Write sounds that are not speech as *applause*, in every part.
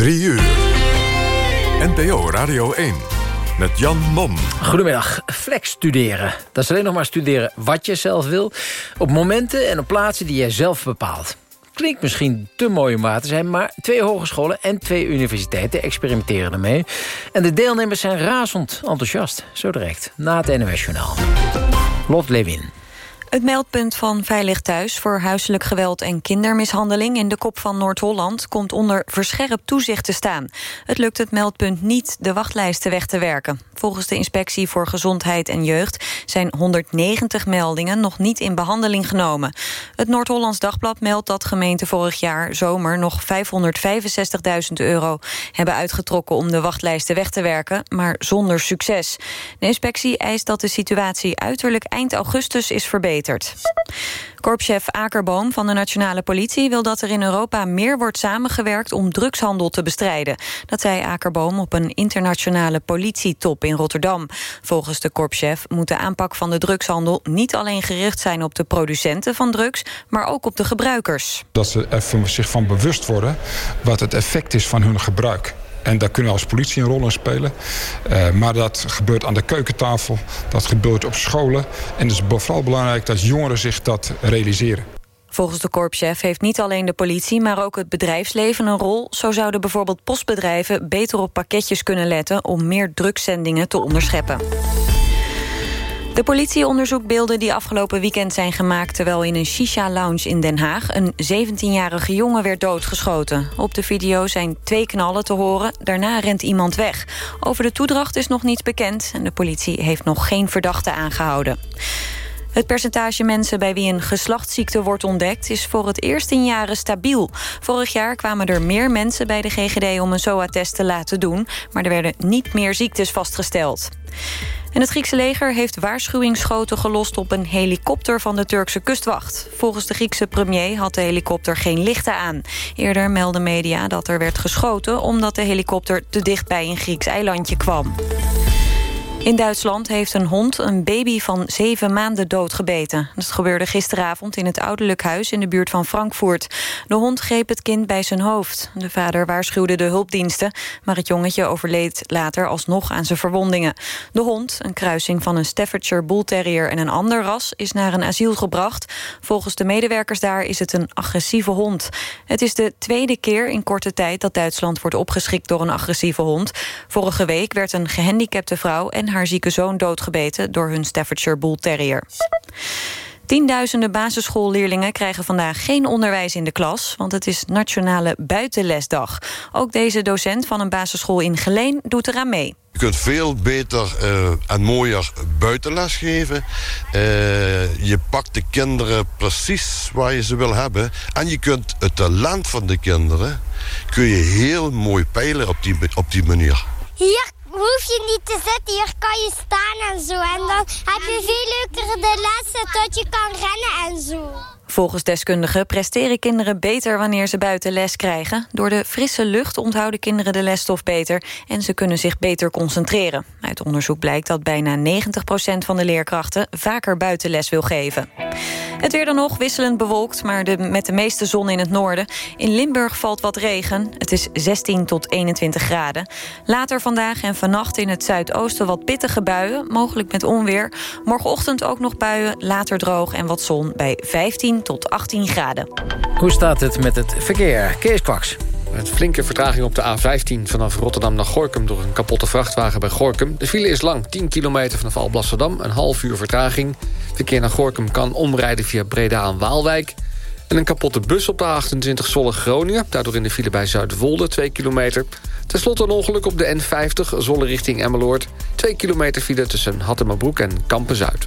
3 uur. NPO Radio 1 met Jan Mom. Goedemiddag. Flex studeren. Dat is alleen nog maar studeren wat je zelf wil... op momenten en op plaatsen die jij zelf bepaalt. Klinkt misschien te mooi om waar te zijn... maar twee hogescholen en twee universiteiten experimenteren ermee. En de deelnemers zijn razend enthousiast. Zo direct, na het NOS Journaal. Lot Lewin. Het meldpunt van Veilig Thuis voor huiselijk geweld en kindermishandeling in de kop van Noord-Holland komt onder verscherpt toezicht te staan. Het lukt het meldpunt niet de wachtlijsten weg te werken. Volgens de Inspectie voor Gezondheid en Jeugd zijn 190 meldingen nog niet in behandeling genomen. Het Noord-Hollands Dagblad meldt dat gemeenten vorig jaar zomer nog 565.000 euro hebben uitgetrokken om de wachtlijsten weg te werken, maar zonder succes. De inspectie eist dat de situatie uiterlijk eind augustus is verbeterd. Korpschef Akerboom van de Nationale Politie wil dat er in Europa meer wordt samengewerkt om drugshandel te bestrijden. Dat zei Akerboom op een internationale politietop in Rotterdam. Volgens de korpschef moet de aanpak van de drugshandel niet alleen gericht zijn op de producenten van drugs, maar ook op de gebruikers. Dat ze er zich van bewust worden wat het effect is van hun gebruik. En daar kunnen we als politie een rol in spelen. Uh, maar dat gebeurt aan de keukentafel, dat gebeurt op scholen. En het is vooral belangrijk dat jongeren zich dat realiseren. Volgens de korpschef heeft niet alleen de politie, maar ook het bedrijfsleven een rol. Zo zouden bijvoorbeeld postbedrijven beter op pakketjes kunnen letten... om meer drugszendingen te onderscheppen. De politie onderzoekt beelden die afgelopen weekend zijn gemaakt... terwijl in een shisha-lounge in Den Haag... een 17-jarige jongen werd doodgeschoten. Op de video zijn twee knallen te horen. Daarna rent iemand weg. Over de toedracht is nog niets bekend... en de politie heeft nog geen verdachte aangehouden. Het percentage mensen bij wie een geslachtsziekte wordt ontdekt... is voor het eerst in jaren stabiel. Vorig jaar kwamen er meer mensen bij de GGD om een SOA-test te laten doen... maar er werden niet meer ziektes vastgesteld. En het Griekse leger heeft waarschuwingsschoten gelost op een helikopter van de Turkse kustwacht. Volgens de Griekse premier had de helikopter geen lichten aan. Eerder meldden media dat er werd geschoten omdat de helikopter te dicht bij een Grieks eilandje kwam. In Duitsland heeft een hond een baby van zeven maanden doodgebeten. Dat gebeurde gisteravond in het ouderlijk huis in de buurt van Frankfurt. De hond greep het kind bij zijn hoofd. De vader waarschuwde de hulpdiensten... maar het jongetje overleed later alsnog aan zijn verwondingen. De hond, een kruising van een Staffordshire Bull Terrier en een ander ras... is naar een asiel gebracht. Volgens de medewerkers daar is het een agressieve hond. Het is de tweede keer in korte tijd dat Duitsland wordt opgeschikt door een agressieve hond. Vorige week werd een gehandicapte vrouw... en haar zieke zoon doodgebeten door hun Staffordshire Bull Terrier. Tienduizenden basisschoolleerlingen krijgen vandaag geen onderwijs in de klas... want het is Nationale Buitenlesdag. Ook deze docent van een basisschool in Geleen doet eraan mee. Je kunt veel beter uh, en mooier buitenles geven. Uh, je pakt de kinderen precies waar je ze wil hebben. En je kunt het talent van de kinderen... kun je heel mooi peilen op die, op die manier. Hier hoef je niet te zitten, hier kan je staan en zo. En dan heb je veel leukere de lessen tot je kan rennen en zo. Volgens deskundigen presteren kinderen beter wanneer ze buiten les krijgen. Door de frisse lucht onthouden kinderen de lesstof beter... en ze kunnen zich beter concentreren. Uit onderzoek blijkt dat bijna 90% van de leerkrachten... vaker buitenles wil geven. Het weer dan nog wisselend bewolkt, maar met de meeste zon in het noorden. In Limburg valt wat regen. Het is 16 tot 21 graden. Later vandaag en vannacht in het zuidoosten wat pittige buien. Mogelijk met onweer. Morgenochtend ook nog buien, later droog en wat zon bij 15 tot 18 graden. Hoe staat het met het verkeer? Kees Kwaks. Met flinke vertraging op de A15 vanaf Rotterdam naar Gorkum... door een kapotte vrachtwagen bij Gorkum. De file is lang, 10 kilometer vanaf Alblasserdam, een half uur vertraging. Verkeer naar Gorkum kan omrijden via Breda aan Waalwijk. En een kapotte bus op de 28 Zolle-Groningen. Daardoor in de file bij Zuidwolde, 2 kilometer. Ten slotte een ongeluk op de N50 Zolle richting Emmeloord. 2 kilometer file tussen Hattemabroek en Kampen-Zuid.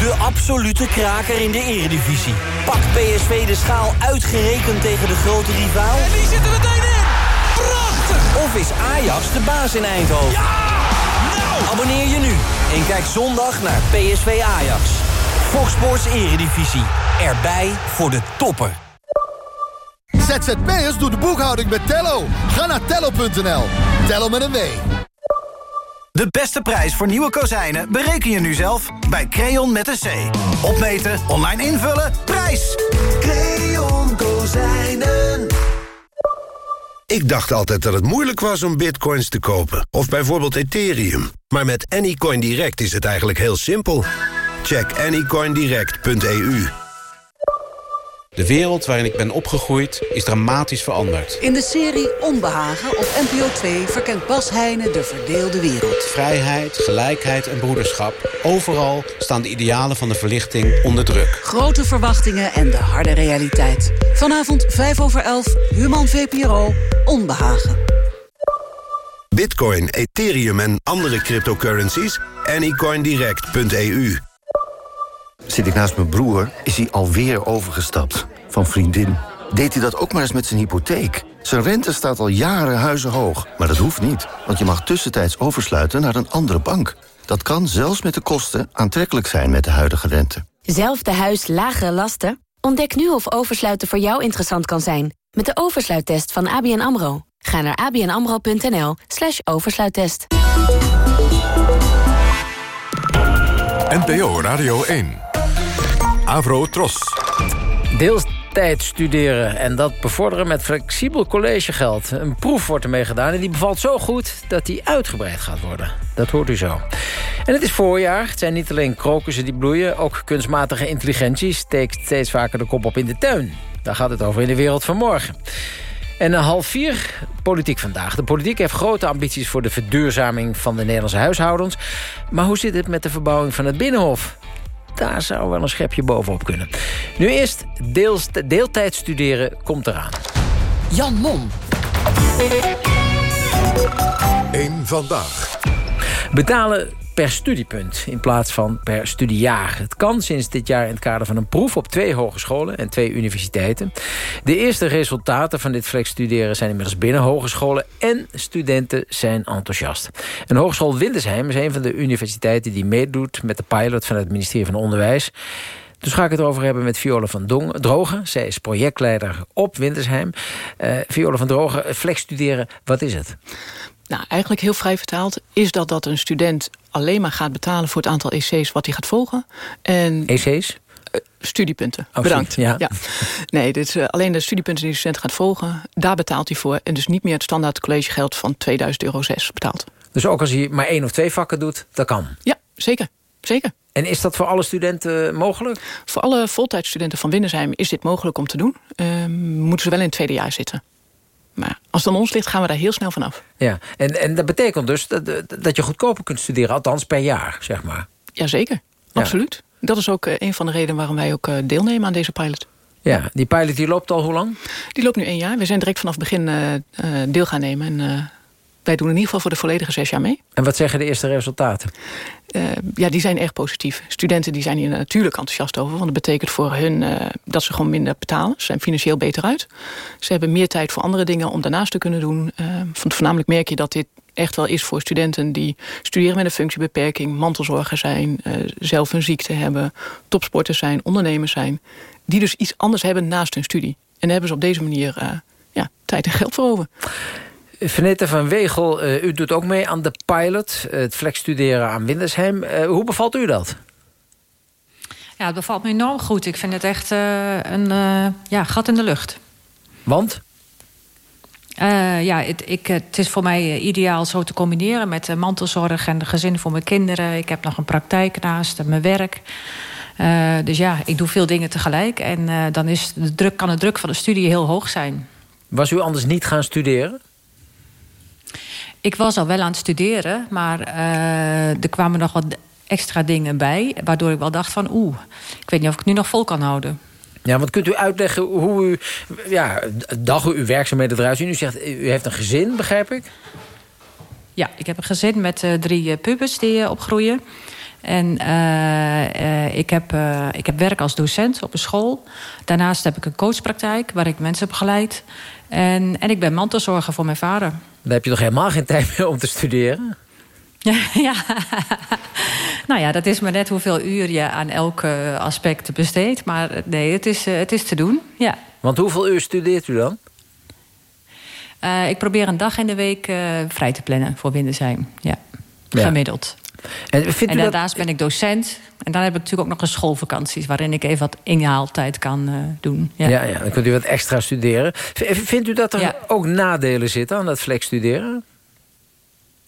de absolute kraker in de eredivisie. Pak PSV de schaal uitgerekend tegen de grote rivaal? En die zitten meteen in! Of is Ajax de baas in Eindhoven? Ja! Nou! Abonneer je nu en kijk zondag naar PSV Ajax. Fox Sports Eredivisie. Erbij voor de toppen. ZZP'ers doen de boekhouding met Tello. Ga naar tello.nl. Tello met een W. De beste prijs voor nieuwe kozijnen bereken je nu zelf bij Creon met een C. Opmeten, online invullen, prijs! Creon Kozijnen. Ik dacht altijd dat het moeilijk was om bitcoins te kopen. Of bijvoorbeeld Ethereum. Maar met Anycoin Direct is het eigenlijk heel simpel. Check anycoindirect.eu. De wereld waarin ik ben opgegroeid is dramatisch veranderd. In de serie Onbehagen op NPO 2 verkent Bas Heijnen de verdeelde wereld. Vrijheid, gelijkheid en broederschap. Overal staan de idealen van de verlichting onder druk. Grote verwachtingen en de harde realiteit. Vanavond 5 over 11, Human VPRO, Onbehagen. Bitcoin, Ethereum en andere cryptocurrencies? Anycoindirect.eu Zit ik naast mijn broer, is hij alweer overgestapt. Van vriendin. Deed hij dat ook maar eens met zijn hypotheek? Zijn rente staat al jaren huizenhoog. Maar dat hoeft niet, want je mag tussentijds oversluiten naar een andere bank. Dat kan zelfs met de kosten aantrekkelijk zijn met de huidige rente. Zelfde huis, lagere lasten? Ontdek nu of oversluiten voor jou interessant kan zijn. Met de oversluittest van ABN AMRO. Ga naar abnamro.nl slash oversluittest. NPO Radio 1. Avro Tros. Deeltijd studeren en dat bevorderen met flexibel collegegeld. Een proef wordt ermee gedaan en die bevalt zo goed dat die uitgebreid gaat worden. Dat hoort u zo. En het is voorjaar. Het zijn niet alleen krokussen die bloeien. Ook kunstmatige intelligentie steekt steeds vaker de kop op in de tuin. Daar gaat het over in de wereld van morgen. En een half vier, politiek vandaag. De politiek heeft grote ambities voor de verduurzaming van de Nederlandse huishoudens. Maar hoe zit het met de verbouwing van het Binnenhof? Daar zou wel een schepje bovenop kunnen. Nu eerst deels, deeltijd studeren komt eraan. Jan Mom. Eén vandaag. Betalen per studiepunt in plaats van per studiejaar. Het kan sinds dit jaar in het kader van een proef op twee hogescholen en twee universiteiten. De eerste resultaten van dit flexstuderen zijn inmiddels binnen hogescholen en studenten zijn enthousiast. En Hogeschool Windesheim is een van de universiteiten die meedoet met de pilot van het ministerie van Onderwijs. Dus ga ik het over hebben met Viola van Drogen. Zij is projectleider op Wintersheim. Uh, Viola van Drogen, flex studeren, wat is het? Nou, eigenlijk heel vrij vertaald is dat dat een student alleen maar gaat betalen voor het aantal EC's wat hij gaat volgen. En EC's? Uh, studiepunten. Oh, Bedankt. Ja. ja. Nee, dit is uh, alleen de studiepunten die de student gaat volgen. Daar betaalt hij voor. En dus niet meer het standaard collegegeld van 2000 euro 6 betaalt. Dus ook als hij maar één of twee vakken doet, dat kan? Ja, zeker. Zeker. En is dat voor alle studenten mogelijk? Voor alle voltijdstudenten van Winnersheim is dit mogelijk om te doen. Uh, moeten ze wel in het tweede jaar zitten. Maar als het aan ons ligt, gaan we daar heel snel vanaf. Ja, en, en dat betekent dus dat, dat je goedkoper kunt studeren, althans per jaar, zeg maar. Jazeker, absoluut. Ja. Dat is ook een van de redenen waarom wij ook deelnemen aan deze pilot. Ja, die pilot die loopt al hoe lang? Die loopt nu één jaar. We zijn direct vanaf het begin uh, deel gaan nemen. En wij doen in ieder geval voor de volledige zes jaar mee. En wat zeggen de eerste resultaten? Uh, ja, die zijn erg positief. Studenten die zijn hier natuurlijk enthousiast over. Want dat betekent voor hun uh, dat ze gewoon minder betalen. Ze zijn financieel beter uit. Ze hebben meer tijd voor andere dingen om daarnaast te kunnen doen. Uh, voornamelijk merk je dat dit echt wel is voor studenten die studeren met een functiebeperking, mantelzorger zijn, zelf een ziekte hebben, topsporters zijn, ondernemers zijn, die dus iets anders hebben naast hun studie. En daar hebben ze op deze manier ja, tijd en geld voor over. Venette van Wegel, uh, u doet ook mee aan de pilot, het flexstuderen aan Windersheim. hoe bevalt u dat? Ja, het bevalt me enorm goed. Ik vind het echt een ja, gat in de lucht. Want? Ja, het, ik, het is voor mij ideaal zo te combineren met de mantelzorg en de gezin voor mijn kinderen. Ik heb nog een praktijk naast mijn werk. Dus ja, ik doe veel dingen tegelijk. En dan is de druk, kan de druk van de studie heel hoog zijn. Was u anders niet gaan studeren? Ik was al wel aan het studeren, maar er kwamen nog wat extra dingen bij. Waardoor ik wel dacht van oeh, ik weet niet of ik het nu nog vol kan houden. Ja, want kunt u uitleggen hoe u, ja, dag uw werkzaamheden eruit zien? U zegt, u heeft een gezin, begrijp ik? Ja, ik heb een gezin met uh, drie pubers die opgroeien. En uh, ik, heb, ik heb werk als docent op een school. Daarnaast heb ik een coachpraktijk waar ik mensen begeleid. En, en ik ben mantelzorger voor mijn vader. Dan heb je nog helemaal geen tijd meer om te studeren? *laughs* ja, nou ja, dat is maar net hoeveel uur je aan elk eh, aspect besteedt. Maar nee, het is, het is te doen, ja. Want hoeveel uur studeert u dan? Uh, ik probeer een dag in de week uh, vrij te plannen voor Windersheim. Ja, gemiddeld. En, en daarnaast dat... ben ik docent. En dan heb ik natuurlijk ook nog een schoolvakanties... waarin ik even wat inhaaltijd kan uh, doen. Ja. ja. Ja, dan kunt u wat extra studeren. Vindt u dat er ja. ook nadelen zitten aan dat flex studeren?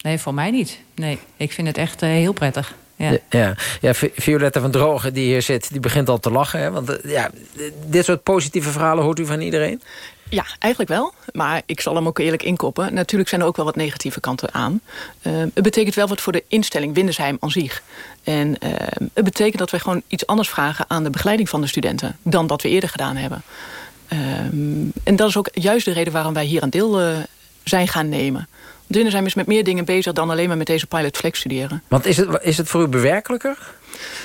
Nee, voor mij niet. Nee, ik vind het echt heel prettig. Ja. Ja, ja, Violetta van Drogen die hier zit, die begint al te lachen. Hè? Want ja, dit soort positieve verhalen hoort u van iedereen? Ja, eigenlijk wel. Maar ik zal hem ook eerlijk inkoppen. Natuurlijk zijn er ook wel wat negatieve kanten aan. Uh, het betekent wel wat voor de instelling Windersheim aan zich. En uh, het betekent dat wij gewoon iets anders vragen aan de begeleiding van de studenten... dan dat we eerder gedaan hebben. Uh, en dat is ook juist de reden waarom wij hier aan deel uh, zijn gaan nemen. Windersheim is met meer dingen bezig dan alleen maar met deze pilot flex studeren. Want is het, is het voor u bewerkelijker?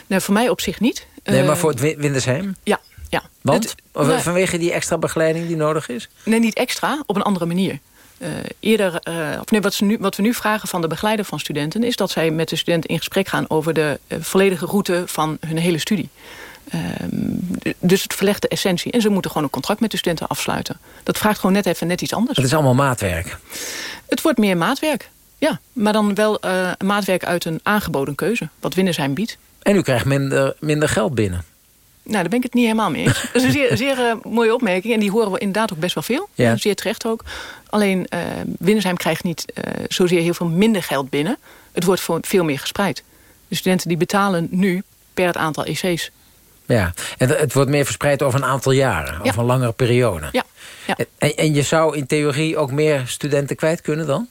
Nee, voor mij op zich niet. Nee, maar voor het Windersheim? Ja, ja. Want? Het, vanwege die extra begeleiding die nodig is? Nee, niet extra, op een andere manier. Uh, eerder, uh, of nee, wat, ze nu, wat we nu vragen van de begeleider van studenten... is dat zij met de studenten in gesprek gaan... over de uh, volledige route van hun hele studie. dus het verlegt de essentie. En ze moeten gewoon een contract met de studenten afsluiten. Dat vraagt gewoon net even net iets anders. Het is allemaal maatwerk? Het wordt meer maatwerk, ja. Maar dan wel maatwerk uit een aangeboden keuze. Wat Windersheim biedt. En u krijgt minder, minder geld binnen? Nou, daar ben ik het niet helemaal mee eens. Dat is een zeer, *laughs* zeer uh, mooie opmerking. En die horen we inderdaad ook best wel veel. Ja. Zeer terecht ook. Alleen, uh, Windersheim krijgt niet uh, zozeer heel veel minder geld binnen. Het wordt veel meer gespreid. De studenten die betalen nu per het aantal EC's. Ja, en het wordt meer verspreid over een aantal jaren. Ja. Over een langere periode. Ja. ja. En, en je zou in theorie ook meer studenten kwijt kunnen dan?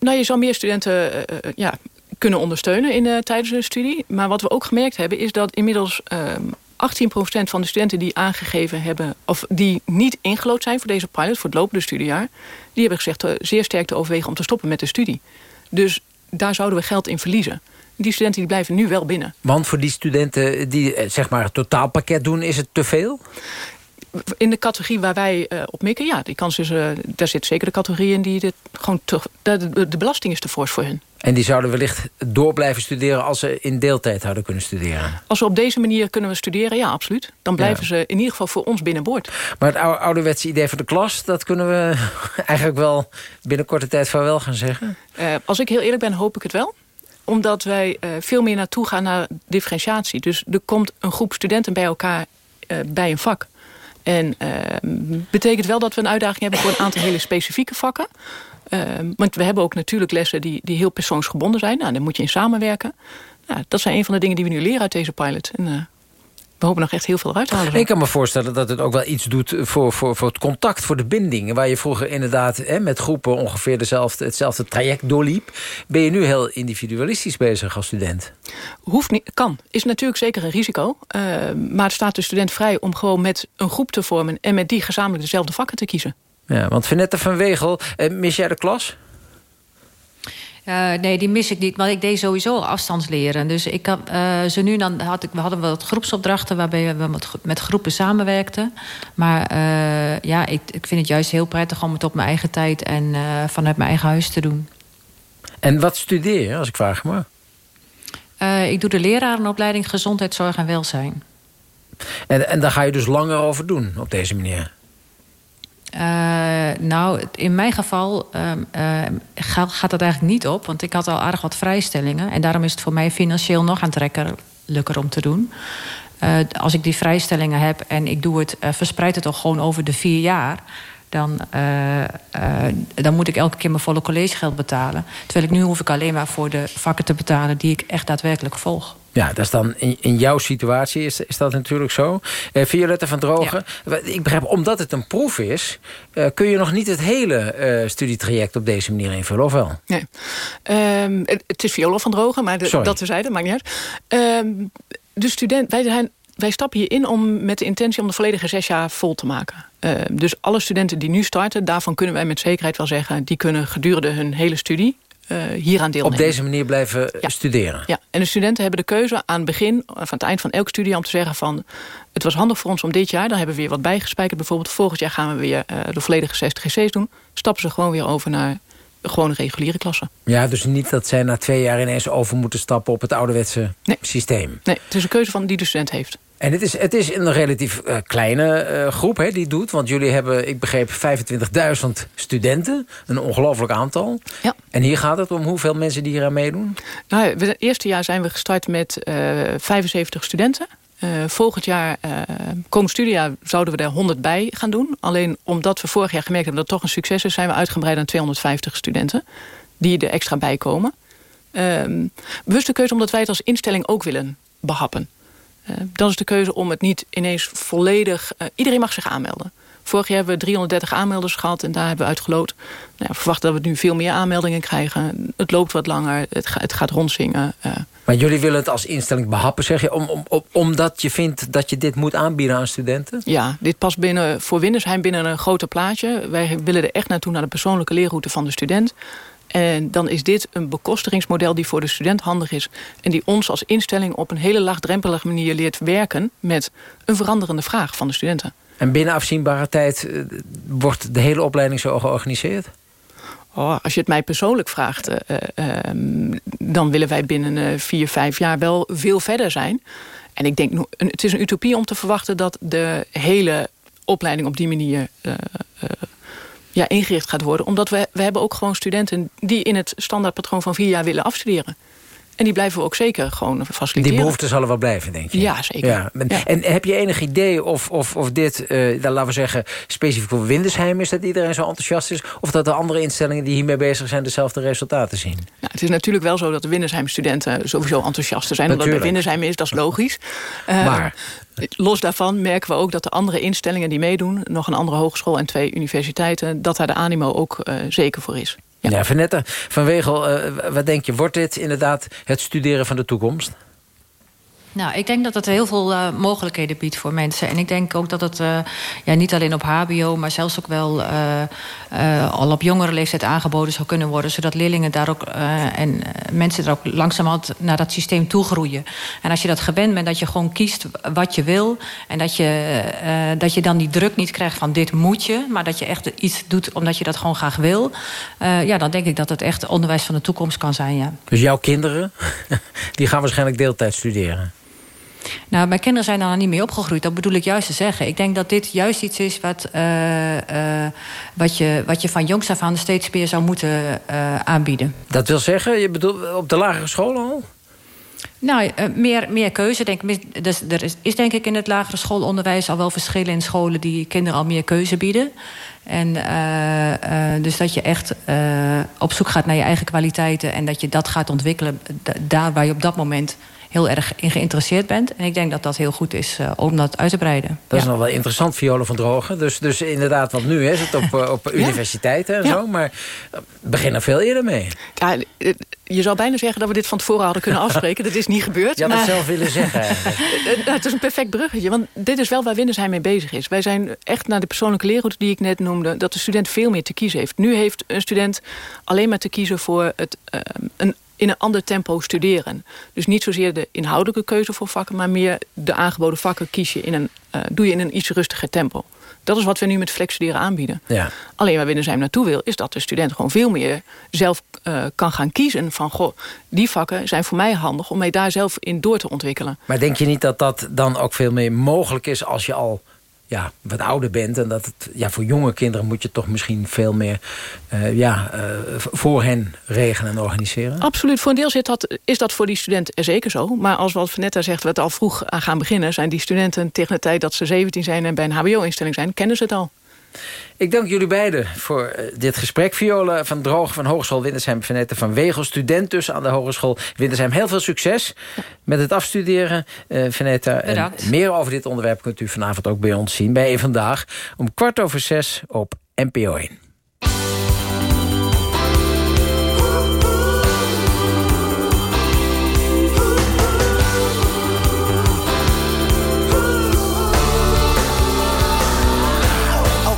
nou, je zou meer studenten ja, kunnen ondersteunen in, uh, tijdens hun studie. Maar wat we ook gemerkt hebben is dat inmiddels uh, 18% van de studenten die aangegeven hebben... of die niet ingelood zijn voor deze pilot, voor het lopende studiejaar... die hebben gezegd uh, zeer sterk te overwegen om te stoppen met de studie. Dus daar zouden we geld in verliezen. Die studenten die blijven nu wel binnen. Want voor die studenten die eh, zeg maar het totaalpakket doen, is het te veel? In de categorie waar wij uh, op mikken, ja, die kans is, uh, daar zit zeker de categorie in die dit gewoon te, de, belasting is te fors voor hun. En die zouden wellicht door blijven studeren als ze in deeltijd hadden kunnen studeren? Als we op deze manier kunnen we studeren, ja, absoluut. Dan blijven ja. ze in ieder geval voor ons binnenboord. Maar het oude, ouderwetse idee van de klas, dat kunnen we *laughs* eigenlijk wel binnen korte tijd vaarwel gaan zeggen? Uh, als ik heel eerlijk ben, hoop ik het wel omdat wij veel meer naartoe gaan naar differentiatie. Dus er komt een groep studenten bij elkaar bij een vak. En uh, betekent wel dat we een uitdaging hebben voor een aantal hele specifieke vakken. Uh, want we hebben ook natuurlijk lessen die, die heel persoonsgebonden zijn. Nou, daar moet je in samenwerken. Nou, dat zijn een van de dingen die we nu leren uit deze pilot. En, uh, we hopen nog echt heel veel eruit te halen. Ik kan me voorstellen dat het ook wel iets doet voor, voor, voor het contact, voor de binding. Waar je vroeger inderdaad hè, met groepen ongeveer dezelfde, hetzelfde traject doorliep. Ben je nu heel individualistisch bezig als student? Hoeft niet, kan. Is natuurlijk zeker een risico. Uh, maar het staat de student vrij om gewoon met een groep te vormen... en met die gezamenlijk dezelfde vakken te kiezen. Ja, want Vanette van Wegel, uh, mis jij de klas? Uh, nee, die mis ik niet. Maar ik deed sowieso afstandsleren. Dus ik had, uh, ze nu dan had ik, we hadden wat groepsopdrachten waarbij we met, met groepen samenwerkten. Maar uh, ja, ik, ik vind het juist heel prettig om het op mijn eigen tijd en vanuit mijn eigen huis te doen. En wat studeer je, als ik vraag maar? ik doe de lerarenopleiding Gezondheidszorg en Welzijn. En, en daar ga je dus langer over doen op deze manier? Uh, nou, in mijn geval uh, uh, gaat dat eigenlijk niet op. Want ik had al aardig wat vrijstellingen. En daarom is het voor mij financieel nog aantrekkelijker om te doen. als ik die vrijstellingen heb en ik doe het, verspreid het toch gewoon over de vier jaar dan, dan moet ik elke keer mijn volle collegegeld betalen. Terwijl ik nu hoef ik alleen maar voor de vakken te betalen... die ik echt daadwerkelijk volg. Ja, dat is dan in, in jouw situatie is, is dat natuurlijk zo. Uh, Violette van Drogen, ja. ik begrijp, omdat het een proef is... kun je nog niet het hele studietraject op deze manier invullen, of wel? Nee. Um, het is Viola van Drogen, maar de, dat terzijde, maakt niet uit. Um, de student, wij zijn wij stappen hierin om met de intentie om de volledige zes jaar vol te maken. Uh, dus alle studenten die nu starten, daarvan kunnen wij met zekerheid wel zeggen... die kunnen gedurende hun hele studie hieraan deelnemen. Op deze manier blijven studeren? Ja, en de studenten hebben de keuze aan het begin... van het eind van elk studie om te zeggen van... het was handig voor ons om dit jaar, dan hebben we weer wat bijgespijkerd. Bijvoorbeeld volgend jaar gaan we weer uh, de volledige 60 GC's doen. Stappen ze gewoon weer over naar gewoon reguliere klasse. Ja, dus niet dat zij na twee jaar ineens over moeten stappen... op het ouderwetse systeem. Nee, het is een keuze van die de student heeft. En het is, het is een relatief uh, kleine uh, groep hè, die het doet. Want jullie hebben, ik begreep, 25.000 studenten. Een ongelooflijk aantal. Ja. En hier gaat het om hoeveel mensen die hier aan meedoen? Nou, het eerste jaar zijn we gestart met uh, 75 studenten. volgend jaar, komend studiejaar, zouden we er 100 bij gaan doen. Alleen omdat we vorig jaar gemerkt hebben dat het toch een succes is... zijn we uitgebreid aan 250 studenten die er extra bij komen. Ehm, bewuste keuze omdat wij het als instelling ook willen behappen. Uh, dan is de keuze om het niet ineens volledig... Uh, iedereen mag zich aanmelden. Vorig jaar hebben we 330 aanmelders gehad en daar hebben we uitgeloot. Nou, we verwachten dat we nu veel meer aanmeldingen krijgen. Het loopt wat langer, het, ga, het gaat rondzingen. Uh. Maar jullie willen het als instelling behappen, zeg je? Om, om, om, omdat je vindt dat je dit moet aanbieden aan studenten? Ja, dit past binnen, voor Windersheim binnen een groter plaatje. Wij willen er echt naartoe naar de persoonlijke leerroute van de student. En dan is dit een bekostigingsmodel die voor de student handig is... en die ons als instelling op een hele laagdrempelige manier leert werken... met een veranderende vraag van de studenten. En binnen afzienbare tijd uh, wordt de hele opleiding zo georganiseerd? Oh, als je het mij persoonlijk vraagt... Uh, uh, dan willen wij binnen vier, vijf jaar wel veel verder zijn. En ik denk, het is een utopie om te verwachten... dat de hele opleiding op die manier ja, ingericht gaat worden. Omdat we, we hebben ook gewoon studenten die in het standaardpatroon van vier jaar willen afstuderen. En die blijven we ook zeker gewoon faciliteren. Die behoefte zal er wel blijven, denk je? Ja, zeker. Ja. Ja. En heb je enig idee of, of, of dit, uh, laten we zeggen, specifiek voor Windesheim is... dat iedereen zo enthousiast is? Of dat de andere instellingen die hiermee bezig zijn... dezelfde resultaten zien? Nou, het is natuurlijk wel zo dat de Windesheim-studenten sowieso enthousiaster zijn. Natuurlijk. Omdat bij Windesheim is, dat is logisch. Uh, maar... Los daarvan merken we ook dat de andere instellingen die meedoen... nog een andere hogeschool en twee universiteiten... dat daar de animo ook uh, zeker voor is. Ja, ja Vanette van Wegel, uh, wat denk je? Wordt dit inderdaad het studeren van de toekomst? Nou, ik denk dat het heel veel uh, mogelijkheden biedt voor mensen. En ik denk ook dat het uh, ja, niet alleen op hbo... maar zelfs ook wel uh, al op jongere leeftijd aangeboden zou kunnen worden... zodat leerlingen daar ook en mensen er ook langzamerhand naar dat systeem toe groeien. En als je dat gewend bent, dat je gewoon kiest wat je wil... en dat je, dat je dan die druk niet krijgt van dit moet je... maar dat je echt iets doet omdat je dat gewoon graag wil... ja, dan denk ik dat het echt onderwijs van de toekomst kan zijn, ja. Dus jouw kinderen, *laughs* die gaan waarschijnlijk deeltijd studeren? Nou, mijn kinderen zijn daar niet mee opgegroeid. Dat bedoel ik juist te zeggen. Ik denk dat dit juist iets is wat, uh, uh, wat, je, wat je van jongs af aan steeds meer zou moeten uh, aanbieden. Dat wil zeggen, je bedoelt op de lagere school al? Nou, meer, meer keuze. Denk, dus, er is, is denk ik in het lagere schoolonderwijs al wel verschillen in scholen die kinderen al meer keuze bieden. En dus dat je echt op zoek gaat naar je eigen kwaliteiten en dat je dat gaat ontwikkelen daar waar je op dat moment heel erg in geïnteresseerd bent. En ik denk dat dat heel goed is uh, om dat uit te breiden. Dat is nog wel interessant, Viola van Drogen. Dus, dus inderdaad, want nu is het op, uh, op *laughs* universiteiten en ja. zo. Maar begin er veel eerder mee. Ja, je zou bijna zeggen dat we dit van tevoren hadden kunnen *laughs* afspreken. dat is niet gebeurd. Je had het zelf willen zeggen *laughs* het is een perfect bruggetje. Want dit is wel waar Windersheim mee bezig is. Wij zijn echt naar de persoonlijke leerroute die ik net noemde... dat de student veel meer te kiezen heeft. Nu heeft een student alleen maar te kiezen voor het, uh, een in een ander tempo studeren. Dus niet zozeer de inhoudelijke keuze voor vakken... maar meer de aangeboden vakken kies je in een, uh, doe je in een iets rustiger tempo. Dat is wat we nu met flexstuderen aanbieden. Ja. Alleen waar Windersheim naartoe wil... is dat de student gewoon veel meer zelf uh, kan gaan kiezen... van goh, die vakken zijn voor mij handig... om mij daar zelf in door te ontwikkelen. Maar denk je niet dat dat dan ook veel meer mogelijk is... als je al ja, wat ouder bent. En dat het, ja, voor jonge kinderen moet je toch misschien veel meer uh, ja, uh, voor hen regelen en organiseren. Absoluut. Voor een deel zit dat, is dat voor die student er zeker zo. Maar als wat Vanetta zegt, we het al vroeg aan gaan beginnen... zijn die studenten tegen de tijd dat ze 17 zijn en bij een hbo-instelling zijn... kennen ze het al. Ik dank jullie beiden voor uh, dit gesprek. Viola van Droog van Hogeschool Wintersheim... Vanette van Wegel, student dus aan de Hogeschool Wintersheim. Heel veel succes met het afstuderen, uh, Vanetta. En meer over dit onderwerp kunt u vanavond ook bij ons zien... bij Vandaag om kwart over zes op NPO 1.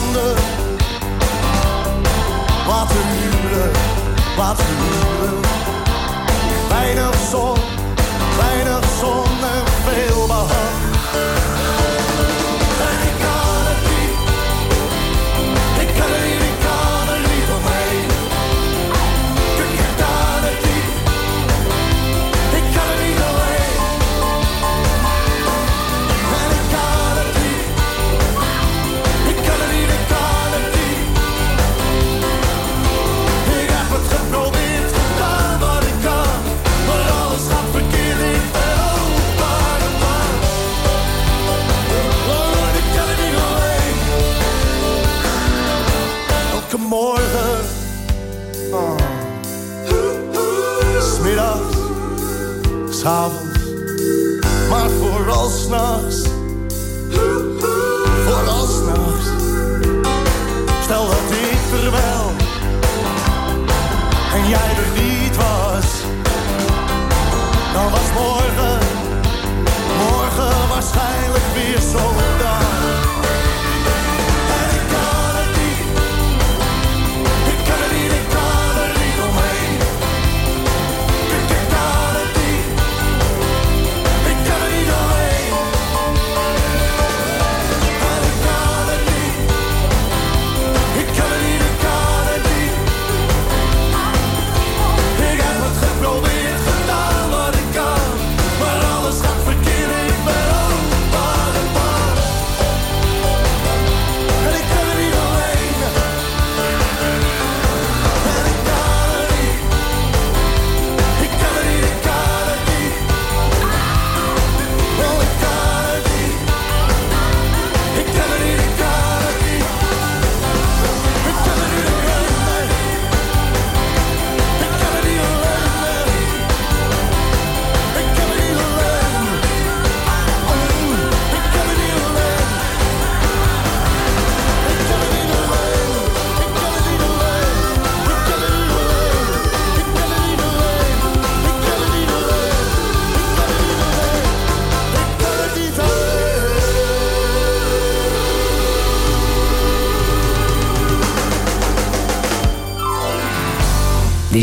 handen. Wat een wat een huwelijk. Weinig zon, weinig zon. Maar vooral s'nachts,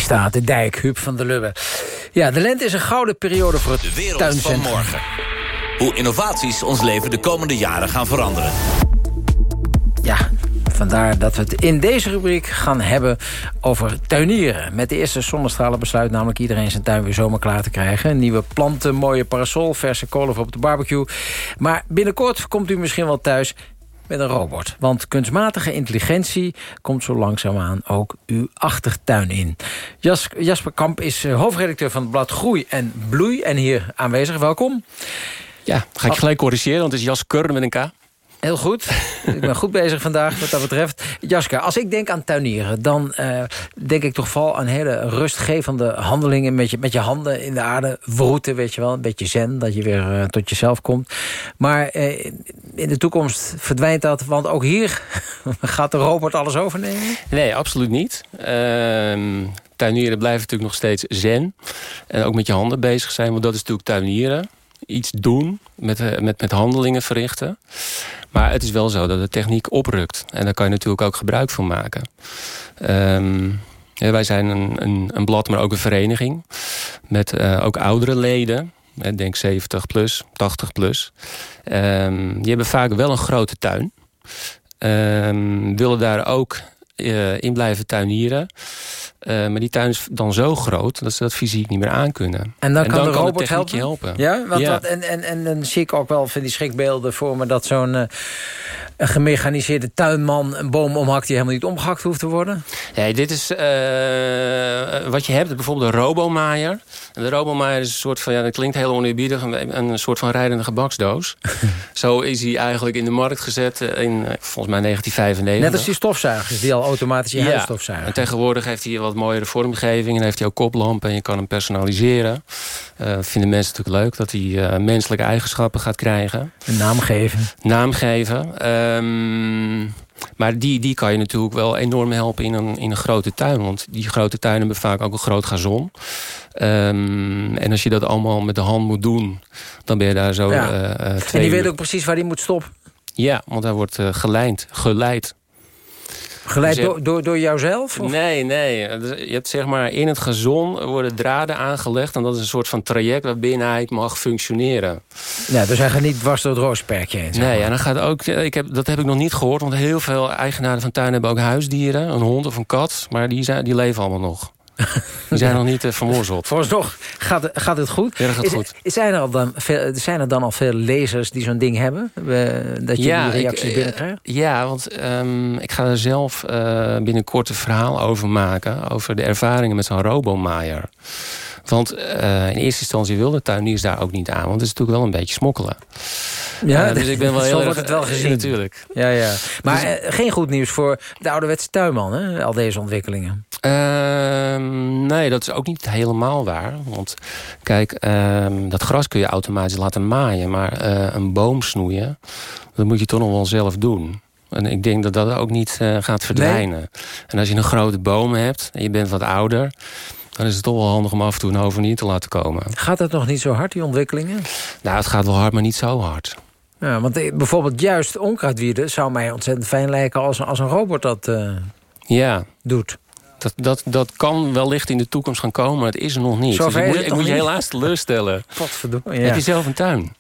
staat, de dijk, Huub van der Lubbe. Ja, de lente is een gouden periode voor het De wereld van morgen. Hoe innovaties ons leven de komende jaren gaan veranderen. Ja, vandaar dat we het in deze rubriek gaan hebben over tuinieren. Met de eerste zonnestralen besluit namelijk iedereen zijn tuin weer zomaar klaar te krijgen. Nieuwe planten, mooie parasol, verse kolen voor op de barbecue. Maar binnenkort komt u misschien wel thuis met een robot. Want kunstmatige intelligentie komt zo langzaamaan ook uw achtertuin in. Jas, Jasper Kamp is eh, hoofdredacteur van het blad Groei en Bloei. En hier aanwezig, welkom. Ja, ga ik gelijk corrigeren, want het is Jas Kurren met een K. Heel goed. ik ben goed bezig vandaag wat dat betreft. Jaska, als ik denk aan tuinieren... dan eh, denk ik toch vooral aan hele rustgevende handelingen... Met je, met je handen in de aarde wroeten, weet je wel. Een beetje zen, dat je weer eh, tot jezelf komt. Maar eh, in de toekomst verdwijnt dat... want ook hier *laughs* gaat de robot alles overnemen? Nee, absoluut niet. Ehm tuinieren blijft natuurlijk nog steeds zen. En ook met je handen bezig zijn, want dat is natuurlijk tuinieren. Iets doen, met, eh, met, met handelingen verrichten. Maar het is wel zo dat de techniek oprukt. En daar kan je natuurlijk ook gebruik van maken. Ehm, wij zijn een, een, een blad, maar ook een vereniging. Met eh, ook oudere leden. Ik denk 70 plus, 80 plus. Ehm, die hebben vaak wel een grote tuin. Ehm, willen daar ook eh, in blijven tuinieren. Eh, maar die tuin is dan zo groot dat ze dat fysiek niet meer aankunnen. En dan kan de robot techniekje helpen? helpen. Ja, want, Ja. En, en, en dan zie ik ook wel van die schrikbeelden voor me... dat zo'n eh, gemechaniseerde tuinman een boom omhakt... die helemaal niet omgehakt hoeft te worden. Nee, dit is eh, wat je hebt, bijvoorbeeld een robomaaier. En de robomaaier is een soort van, ja, dat klinkt heel oneerbiedig, een, een soort van rijdende gebaksdoos. *laughs* Zo is hij eigenlijk in de markt gezet in, volgens mij 1995. Net als die stofzuigers die al automatisch huis stofzuigen. En tegenwoordig heeft hij wat mooiere vormgeving en heeft hij ook koplampen en je kan hem personaliseren. Eh vinden mensen natuurlijk leuk dat hij eh, menselijke eigenschappen gaat krijgen. Een naam geven. Naam geven. Ehm, maar die, die kan je natuurlijk wel enorm helpen in een, in een grote tuin. Want die grote tuinen hebben vaak ook een groot gazon. Ehm, en als je dat allemaal met de hand moet doen, dan ben je daar zo Ja. eh, eh, en twee die weet ook precies waar die moet stoppen. Ja, want hij wordt eh, geleid, geleid. Dus door, door, door jouzelf? Of? Nee, nee. Dus Je hebt zeg maar in het gazon worden draden aangelegd. En dat is een soort van traject waarbinnen hij mag functioneren. Ja, dus hij gaat niet dwars door het roosperkje heen. zeg Nee, en dan gaat ook, ik heb, dat heb ik nog niet gehoord. Want heel veel eigenaren van tuinen hebben ook huisdieren. Een hond of een kat. Maar die, zijn, die leven allemaal nog. *laughs* Die zijn nog niet uh, vermorzeld. Vooralsnog gaat, gaat het goed. Ja, dat gaat Is- goed. Zijn er, al dan veel, zijn er dan al veel lezers die zo'n ding hebben? Dat je die reacties eh, binnenkrijgt? Ja, want ehm, ik ga er zelf eh, binnenkort een verhaal over maken. Over de ervaringen met zo'n robomaaier. Want in eerste instantie wilde tuiniers daar ook niet aan. Want het is natuurlijk wel een beetje smokkelen. Ja, dus ik ben wel *laughs* heel wordt erg, het wel gezien. *laughs* natuurlijk. Ja, ja. Maar Dus- geen goed nieuws voor de ouderwetse tuinman, hè? al deze ontwikkelingen. Ehm, nee, dat is ook niet helemaal waar. Want kijk, ehm, dat gras kun je automatisch laten maaien. Maar eh, een boom snoeien, dat moet je toch nog wel zelf doen. En ik denk dat dat ook niet eh, gaat verdwijnen. En als je een grote boom hebt en je bent wat ouder... dan is het toch wel handig om af en toe een overnieuw te laten komen. Gaat het nog niet zo hard, die ontwikkelingen? Nou, het gaat wel hard, maar niet zo hard. Ja, want eh, bijvoorbeeld juist onkruidwieden zou mij ontzettend fijn lijken als, als een robot dat Ja. doet. Dat, dat, dat kan wellicht in de toekomst gaan komen, maar het is er nog niet. Dus ik moet, ik moet je helaas teleurstellen. Potverdomme, ja. Heb je zelf een tuin?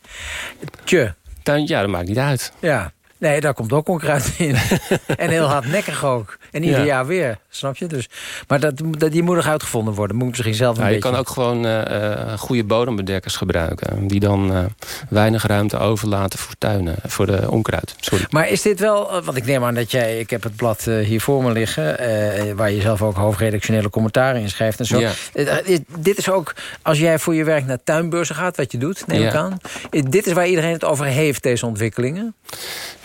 Tje. Tuin, ja, dat maakt niet uit. Ja. Nee, daar komt ook onkruid in. *laughs* en heel hardnekkig ook. En ieder Ja. jaar weer, snap je? Dus, maar dat, dat, die moet nog uitgevonden worden. Moet misschien zelf een Ja, je beetje... kan ook gewoon eh, eh, goede bodembedekkers gebruiken. Die dan eh, weinig ruimte overlaten voor tuinen. Voor de onkruid. Sorry. Maar is dit wel, want ik neem aan dat jij, ik heb het blad hier voor me liggen, waar je zelf ook hoofdredactionele commentaren in schrijft en zo. Ja. Dit is ook, als jij voor je werk naar tuinbeurzen gaat, wat je doet, neem ik aan. Dit is waar iedereen het over heeft, deze ontwikkelingen.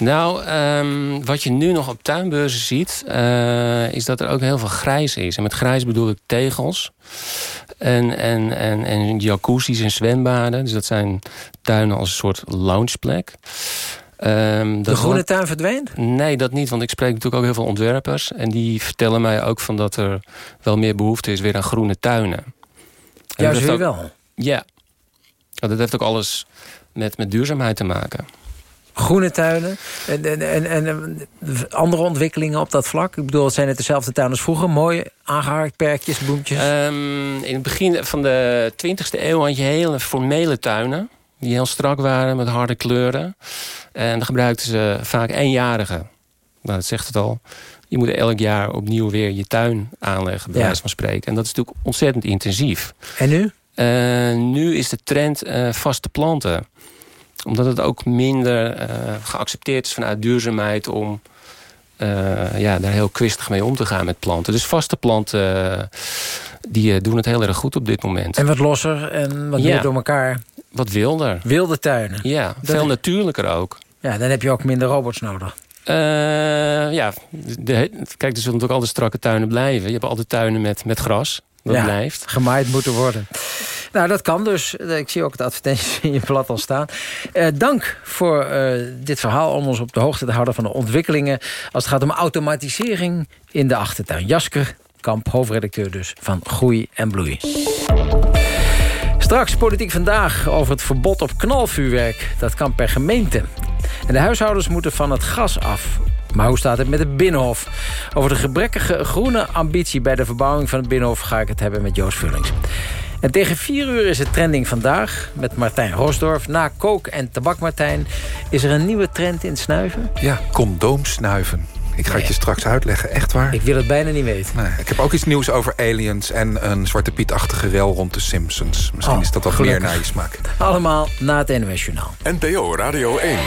Nou, ehm, wat je nu nog op tuinbeurzen ziet... eh, is dat er ook heel veel grijs is. En met grijs bedoel ik tegels. En, en, en, en jacuzzis en zwembaden. Dus dat zijn tuinen als een soort loungeplek. Ehm, De groene tuin verdwijnt? Nee, dat niet, want ik spreek natuurlijk ook heel veel ontwerpers. En die vertellen mij ook van dat er wel meer behoefte is weer aan groene tuinen. Juist weer wel. Ja, Dat heeft ook alles met, met duurzaamheid te maken. Groene tuinen en, en, en, en andere ontwikkelingen op dat vlak. Ik bedoel, zijn het dezelfde tuinen als vroeger. Mooi aangehaakt, perkjes, bloempjes. Ehm, in het begin van de 20e eeuw had je hele formele tuinen. Die heel strak waren met harde kleuren. En dan gebruikten ze vaak eenjarigen. Nou, dat zegt het al. Je moet elk jaar opnieuw weer je tuin aanleggen, bij Ja. wijze van spreken. En dat is natuurlijk ontzettend intensief. En nu? Eh, nu is de trend eh, vaste planten. Omdat het ook minder eh, geaccepteerd is vanuit duurzaamheid... om eh, ja, daar heel kwistig mee om te gaan met planten. Dus vaste planten eh, die, doen het heel erg goed op dit moment. En wat losser en wat Ja. meer door elkaar. Wat wilder. Wilde tuinen. Ja, Dat- veel natuurlijker ook. Ja, dan heb je ook minder robots nodig. Ja, de, kijk, er zullen natuurlijk altijd strakke tuinen blijven. Je hebt altijd tuinen met, met gras. Dat Ja, blijft. Gemaaid moeten worden. Nou, dat kan dus. Eh, Ik zie ook het advertentie in je blad al staan. Eh, dank voor eh, dit verhaal om ons op de hoogte te houden van de ontwikkelingen... als het gaat om automatisering in de achtertuin. Jasker Kamp, hoofdredacteur dus van Groei en Bloei. Straks Politiek Vandaag over het verbod op knalvuurwerk. Dat kan per gemeente. En de huishoudens moeten van het gas af. Maar hoe staat het met het Binnenhof? Over de gebrekkige groene ambitie bij de verbouwing van het Binnenhof... ga ik het hebben met Joost Vullings. En tegen vier uur is het trending vandaag met Martijn Rosdorf. Na kook en tabak, Martijn, is er een nieuwe trend in snuiven? Ja, condoomsnuiven. Ik ga het je straks uitleggen, echt waar. Ik wil het bijna niet weten. Nee, ik heb ook iets nieuws over aliens en een Zwarte Piet-achtige rel rond de Simpsons. Misschien Oh, is dat wat gelukkig. meer naar je smaak. Allemaal na het NOS Journaal. NPO Radio 1.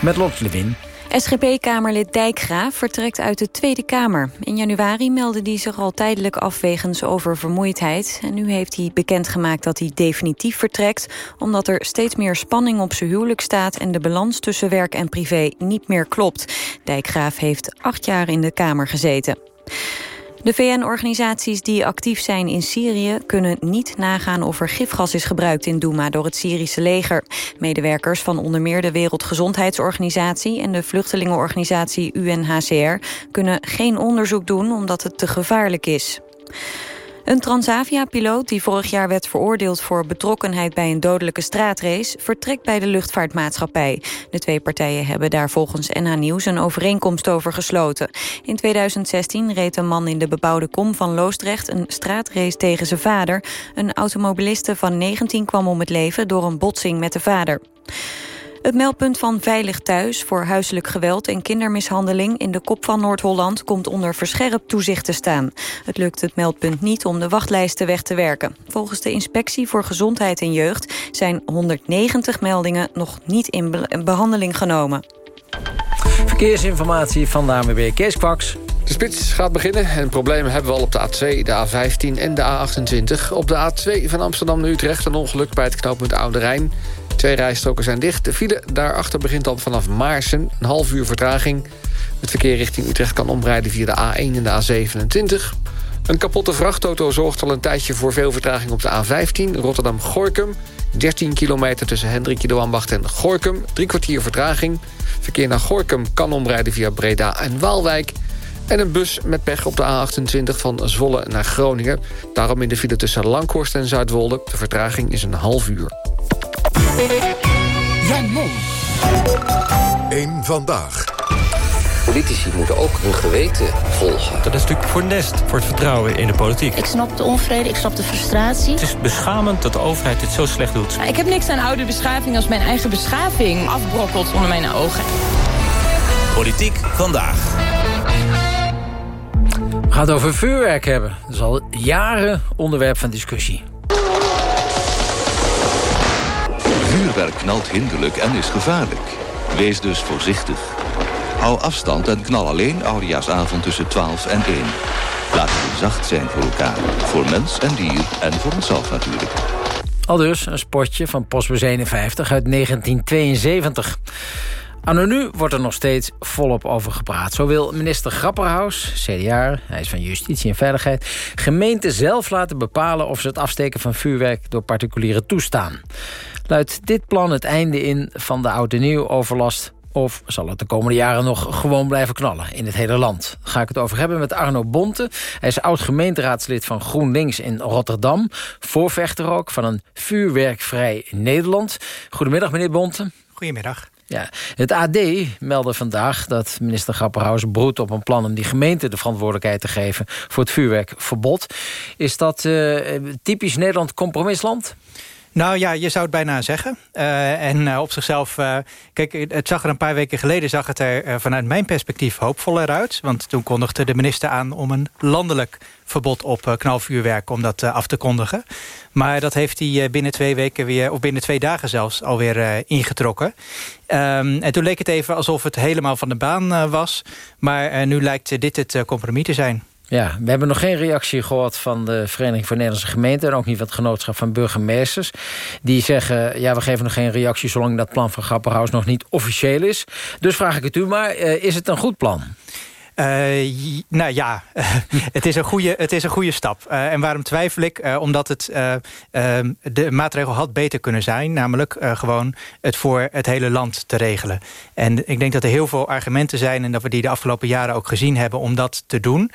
Met Lot Lewin. SGP-Kamerlid Dijkgraaf vertrekt uit de Tweede Kamer. In januari meldde hij zich al tijdelijk af wegens oververmoeidheid. En nu heeft hij bekendgemaakt dat hij definitief vertrekt... omdat er steeds meer spanning op zijn huwelijk staat... en de balans tussen werk en privé niet meer klopt. Dijkgraaf heeft acht jaar in de Kamer gezeten. De VN-organisaties die actief zijn in Syrië kunnen niet nagaan of er gifgas is gebruikt in Douma door het Syrische leger. Medewerkers van onder meer de Wereldgezondheidsorganisatie en de vluchtelingenorganisatie UNHCR kunnen geen onderzoek doen omdat het te gevaarlijk is. Een Transavia-piloot die vorig jaar werd veroordeeld voor betrokkenheid bij een dodelijke straatrace vertrekt bij de luchtvaartmaatschappij. De twee partijen hebben daar volgens NH Nieuws een overeenkomst over gesloten. In 2016 reed een man in de bebouwde kom van Loosdrecht een straatrace tegen zijn vader. Een automobiliste van 19 kwam om het leven door een botsing met de vader. Het meldpunt van Veilig Thuis voor huiselijk geweld en kindermishandeling in de kop van Noord-Holland komt onder verscherpt toezicht te staan. Het lukt het meldpunt niet om de wachtlijsten weg te werken. Volgens de Inspectie voor Gezondheid en Jeugd zijn 190 meldingen nog niet in be- behandeling genomen. Verkeersinformatie van de ANWB Kees Kwaks. De spits gaat beginnen en problemen hebben we al op de A2, de A15 en de A28. Op de A2 van Amsterdam naar Utrecht een ongeluk bij het knooppunt Oude Rijn. Twee rijstroken zijn dicht. De file daarachter begint al vanaf Maarsen. Een half uur vertraging. Het verkeer richting Utrecht kan omrijden via de A1 en de A27. Een kapotte vrachtauto zorgt al een tijdje voor veel vertraging op de A15. Rotterdam-Gorkum. 13 kilometer tussen Hendrikje de Wambacht en Gorkum. Drie kwartier vertraging. Verkeer naar Gorkum kan omrijden via Breda en Waalwijk. En een bus met pech op de A28 van Zwolle naar Groningen. Daarom in de file tussen Langhorst en Zuidwolde. De vertraging is een half uur. Jan Mom. Eén vandaag. Politici moeten ook hun geweten volgen. Dat is natuurlijk voor nest, voor het vertrouwen in de politiek. Ik snap de onvrede, ik snap de frustratie. Het is beschamend dat de overheid dit zo slecht doet. Ik heb niks aan oude beschaving als mijn eigen beschaving afbrokkelt onder mijn ogen. Politiek vandaag. We gaan het over vuurwerk hebben. Dat is al jaren onderwerp van discussie. Vuurwerk knalt hinderlijk en is gevaarlijk. Wees dus voorzichtig. Hou afstand en knal alleen oudejaarsavond tussen 12 en 1. Laten we zacht zijn voor elkaar. Voor mens en dier en voor onszelf natuurlijk. Al dus een spotje van Postbus 51 uit 1972. Anno nu wordt er nog steeds volop over gepraat. Zo wil minister Grapperhaus, CDA, hij is van Justitie en Veiligheid... gemeenten zelf laten bepalen of ze het afsteken van vuurwerk... door particulieren toestaan. Luidt dit plan het einde in van de oud en nieuw overlast... Of zal het de komende jaren nog gewoon blijven knallen in het hele land? Daar ga ik het over hebben met Arno Bonte. Hij is oud-gemeenteraadslid van GroenLinks in Rotterdam. Voorvechter ook van een vuurwerkvrij Nederland. Goedemiddag, meneer Bonte. Goedemiddag. Ja, het AD meldde vandaag dat minister Grapperhaus broedt op een plan... om die gemeente de verantwoordelijkheid te geven voor het vuurwerkverbod. Is dat eh, typisch Nederland compromisland? Nou ja, je zou het bijna zeggen. Uh, en uh, op zichzelf... Uh, kijk, het zag er een paar weken geleden... zag het er vanuit mijn perspectief hoopvoller uit. Want toen kondigde de minister aan om een landelijk verbod op knalvuurwerk... om dat af te kondigen. Maar dat heeft hij binnen twee weken weer... of binnen twee dagen zelfs alweer ingetrokken. Um, en toen leek het even alsof het helemaal van de baan was. Maar nu lijkt dit het compromis te zijn. Ja, we hebben nog geen reactie gehoord van de Vereniging voor Nederlandse Gemeenten... en ook niet van het genootschap van burgemeesters. Die zeggen, ja, we geven nog geen reactie... zolang dat plan van Grapperhaus nog niet officieel is. Dus vraag ik het u maar, uh, is het een goed plan? Uh, nou ja, *laughs* het, is een goede, het is een goede stap. Uh, en waarom twijfel ik? Uh, omdat het, de maatregel had beter kunnen zijn. Namelijk gewoon het voor het hele land te regelen. En ik denk dat er heel veel argumenten zijn... en dat we die de afgelopen jaren ook gezien hebben om dat te doen.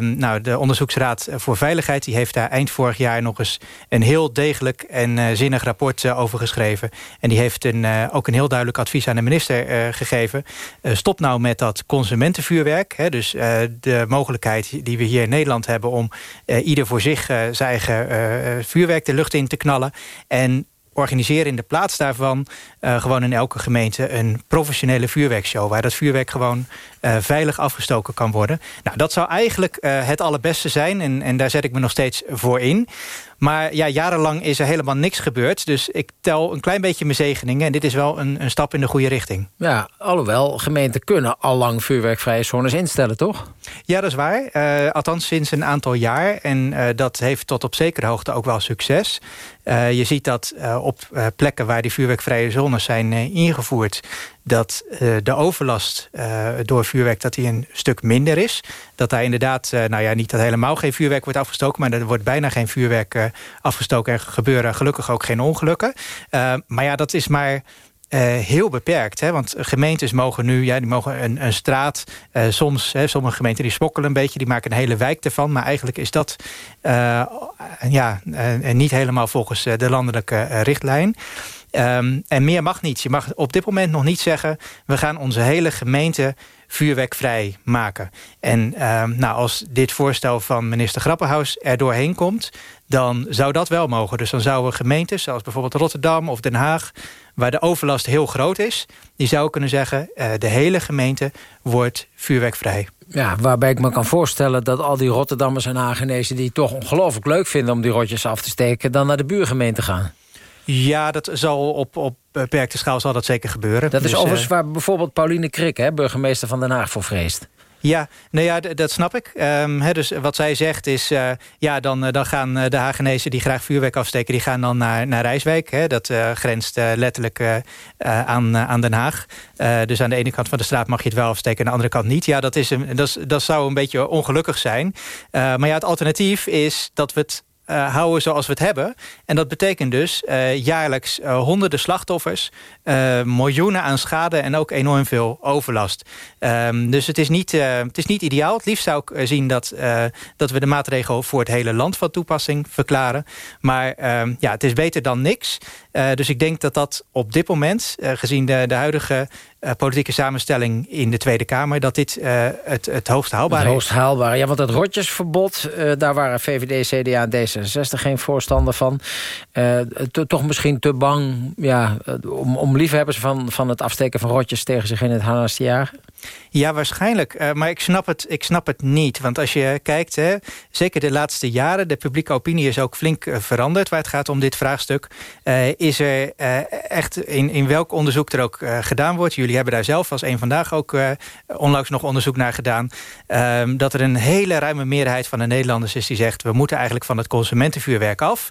nou, de Onderzoeksraad voor Veiligheid... die heeft daar eind vorig jaar nog eens een heel degelijk en zinnig rapport over geschreven. En die heeft een, ook een heel duidelijk advies aan de minister gegeven. stop nou met dat consumentenvuurwerk Hè, dus uh, de mogelijkheid die we hier in Nederland hebben... om uh, ieder voor zich uh, zijn eigen vuurwerk de lucht in te knallen. En organiseren in de plaats daarvan... Gewoon in elke gemeente een professionele vuurwerkshow... waar dat vuurwerk gewoon uh, veilig afgestoken kan worden. Nou, dat zou eigenlijk uh, het allerbeste zijn en, en daar zet ik me nog steeds voor in. Maar ja, jarenlang is er helemaal niks gebeurd. Dus ik tel een klein beetje mijn zegeningen. En dit is wel een, een stap in de goede richting. Ja, alhoewel, gemeenten kunnen al lang vuurwerkvrije zones instellen, toch? Ja, dat is waar. Uh, althans sinds een aantal jaar. En uh, dat heeft tot op zekere hoogte ook wel succes. Uh, je ziet dat op plekken waar die vuurwerkvrije zones zijn ingevoerd dat uh, de overlast uh, door vuurwerk dat die een stuk minder is. Dat daar inderdaad, uh, nou ja, niet dat helemaal geen vuurwerk wordt afgestoken... maar er wordt bijna geen vuurwerk afgestoken. Er gebeuren gelukkig ook geen ongelukken. maar ja, dat is maar... Heel beperkt. Hè? Want gemeentes mogen nu, ja, die mogen een, een straat. Soms, hè, sommige gemeenten die smokkelen een beetje, die maken een hele wijk ervan. Maar eigenlijk is dat ja, niet helemaal volgens de landelijke richtlijn. Um, en meer mag niet. Je mag op dit moment nog niet zeggen... we gaan onze hele gemeente vuurwerkvrij maken. En um, nou, als dit voorstel van minister Grappenhaus er doorheen komt... dan zou dat wel mogen. Dus dan zouden gemeentes, zoals bijvoorbeeld Rotterdam of Den Haag... waar de overlast heel groot is... die zouden kunnen zeggen... Uh, de hele gemeente wordt vuurwerkvrij. Ja, waarbij ik me kan voorstellen dat al die Rotterdammers en Hagenezen... die het toch ongelooflijk leuk vinden om die rotjes af te steken... dan naar de buurgemeente gaan. Ja, dat zal op, op beperkte schaal zal dat zeker gebeuren. Dat is dus, overigens uh, waar bijvoorbeeld Pauline Krik, hè, burgemeester van Den Haag, voor vreest. Ja, nou ja, dat snap ik. Um, he, dus wat zij zegt is... Uh, ja, dan, dan gaan de Hagenezen die graag vuurwerk afsteken... die gaan dan naar, naar Rijswijk. Dat uh, grenst uh, letterlijk aan, aan Den Haag. dus aan de ene kant van de straat mag je het wel afsteken... aan de andere kant niet. Ja, dat, is een, dat, is, dat zou een beetje ongelukkig zijn. maar ja, het alternatief is dat we het uh, houden zoals we het hebben. En dat betekent dus uh, jaarlijks uh, honderden slachtoffers... miljoenen aan schade en ook enorm veel overlast. Um, dus het is, niet, het is niet ideaal. Het liefst zou ik zien dat, dat we de maatregel... voor het hele land van toepassing verklaren. Maar ehm, ja, het is beter dan niks. Dus ik denk dat dat op dit moment, gezien de, de huidige uh, politieke samenstelling in de Tweede Kamer... dat dit het, het hoogst haalbare het hoogst haalbare. Ja, want het rotjesverbod, daar waren VVD, CDA en D66 geen voorstander van. toch misschien te bang ja, om, om liefhebbers van, van het afsteken van rotjes... tegen zich in het harnas te jagen? Ja, waarschijnlijk. Maar ik snap, het, ik snap het niet. Want als je kijkt, hè, zeker de laatste jaren... de publieke opinie is ook flink veranderd... waar het gaat om dit vraagstuk. Is er echt in, in welk onderzoek er ook gedaan wordt... jullie hebben daar zelf als een vandaag ook onlangs nog onderzoek naar gedaan... Ehm, dat er een hele ruime meerderheid van de Nederlanders is die zegt... we moeten eigenlijk van het consumentenvuurwerk af.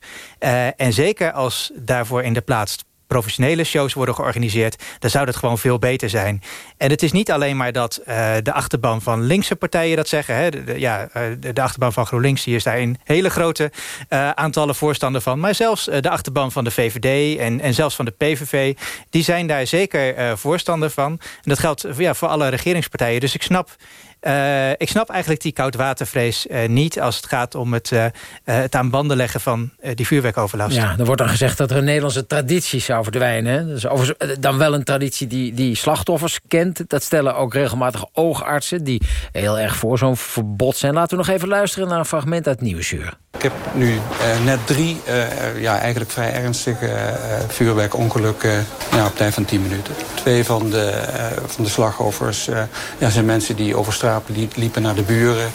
en zeker als daarvoor in de plaats professionele shows worden georganiseerd... dan zou dat gewoon veel beter zijn. En het is niet alleen maar dat uh, de achterban van linkse partijen dat zeggen. Hè. De, ja, uh, de, achterban van GroenLinks die is daar een hele grote uh, aantallen voorstander van. Maar zelfs de achterban van de VVD en, en zelfs van de PVV... die zijn daar zeker voorstander van. En dat geldt ja, voor alle regeringspartijen. Dus ik snap uh, ik snap eigenlijk die koudwatervrees uh, niet... als het gaat om het, uh, het aan banden leggen van die vuurwerkoverlast. Ja, er wordt dan gezegd dat er een Nederlandse traditie zou verdwijnen. Dus over, dan wel een traditie die, die slachtoffers kent. Dat stellen ook regelmatig oogartsen... die heel erg voor zo'n verbod zijn. Laten we nog even luisteren naar een fragment uit Nieuwsuur. Ik heb nu uh, net drie uh, ja, eigenlijk vrij ernstige uh, vuurwerkongelukken ja, op tijd van 10 minuten. Twee van de, van de slachtoffers ja, zijn mensen die over straat liepen naar de buren.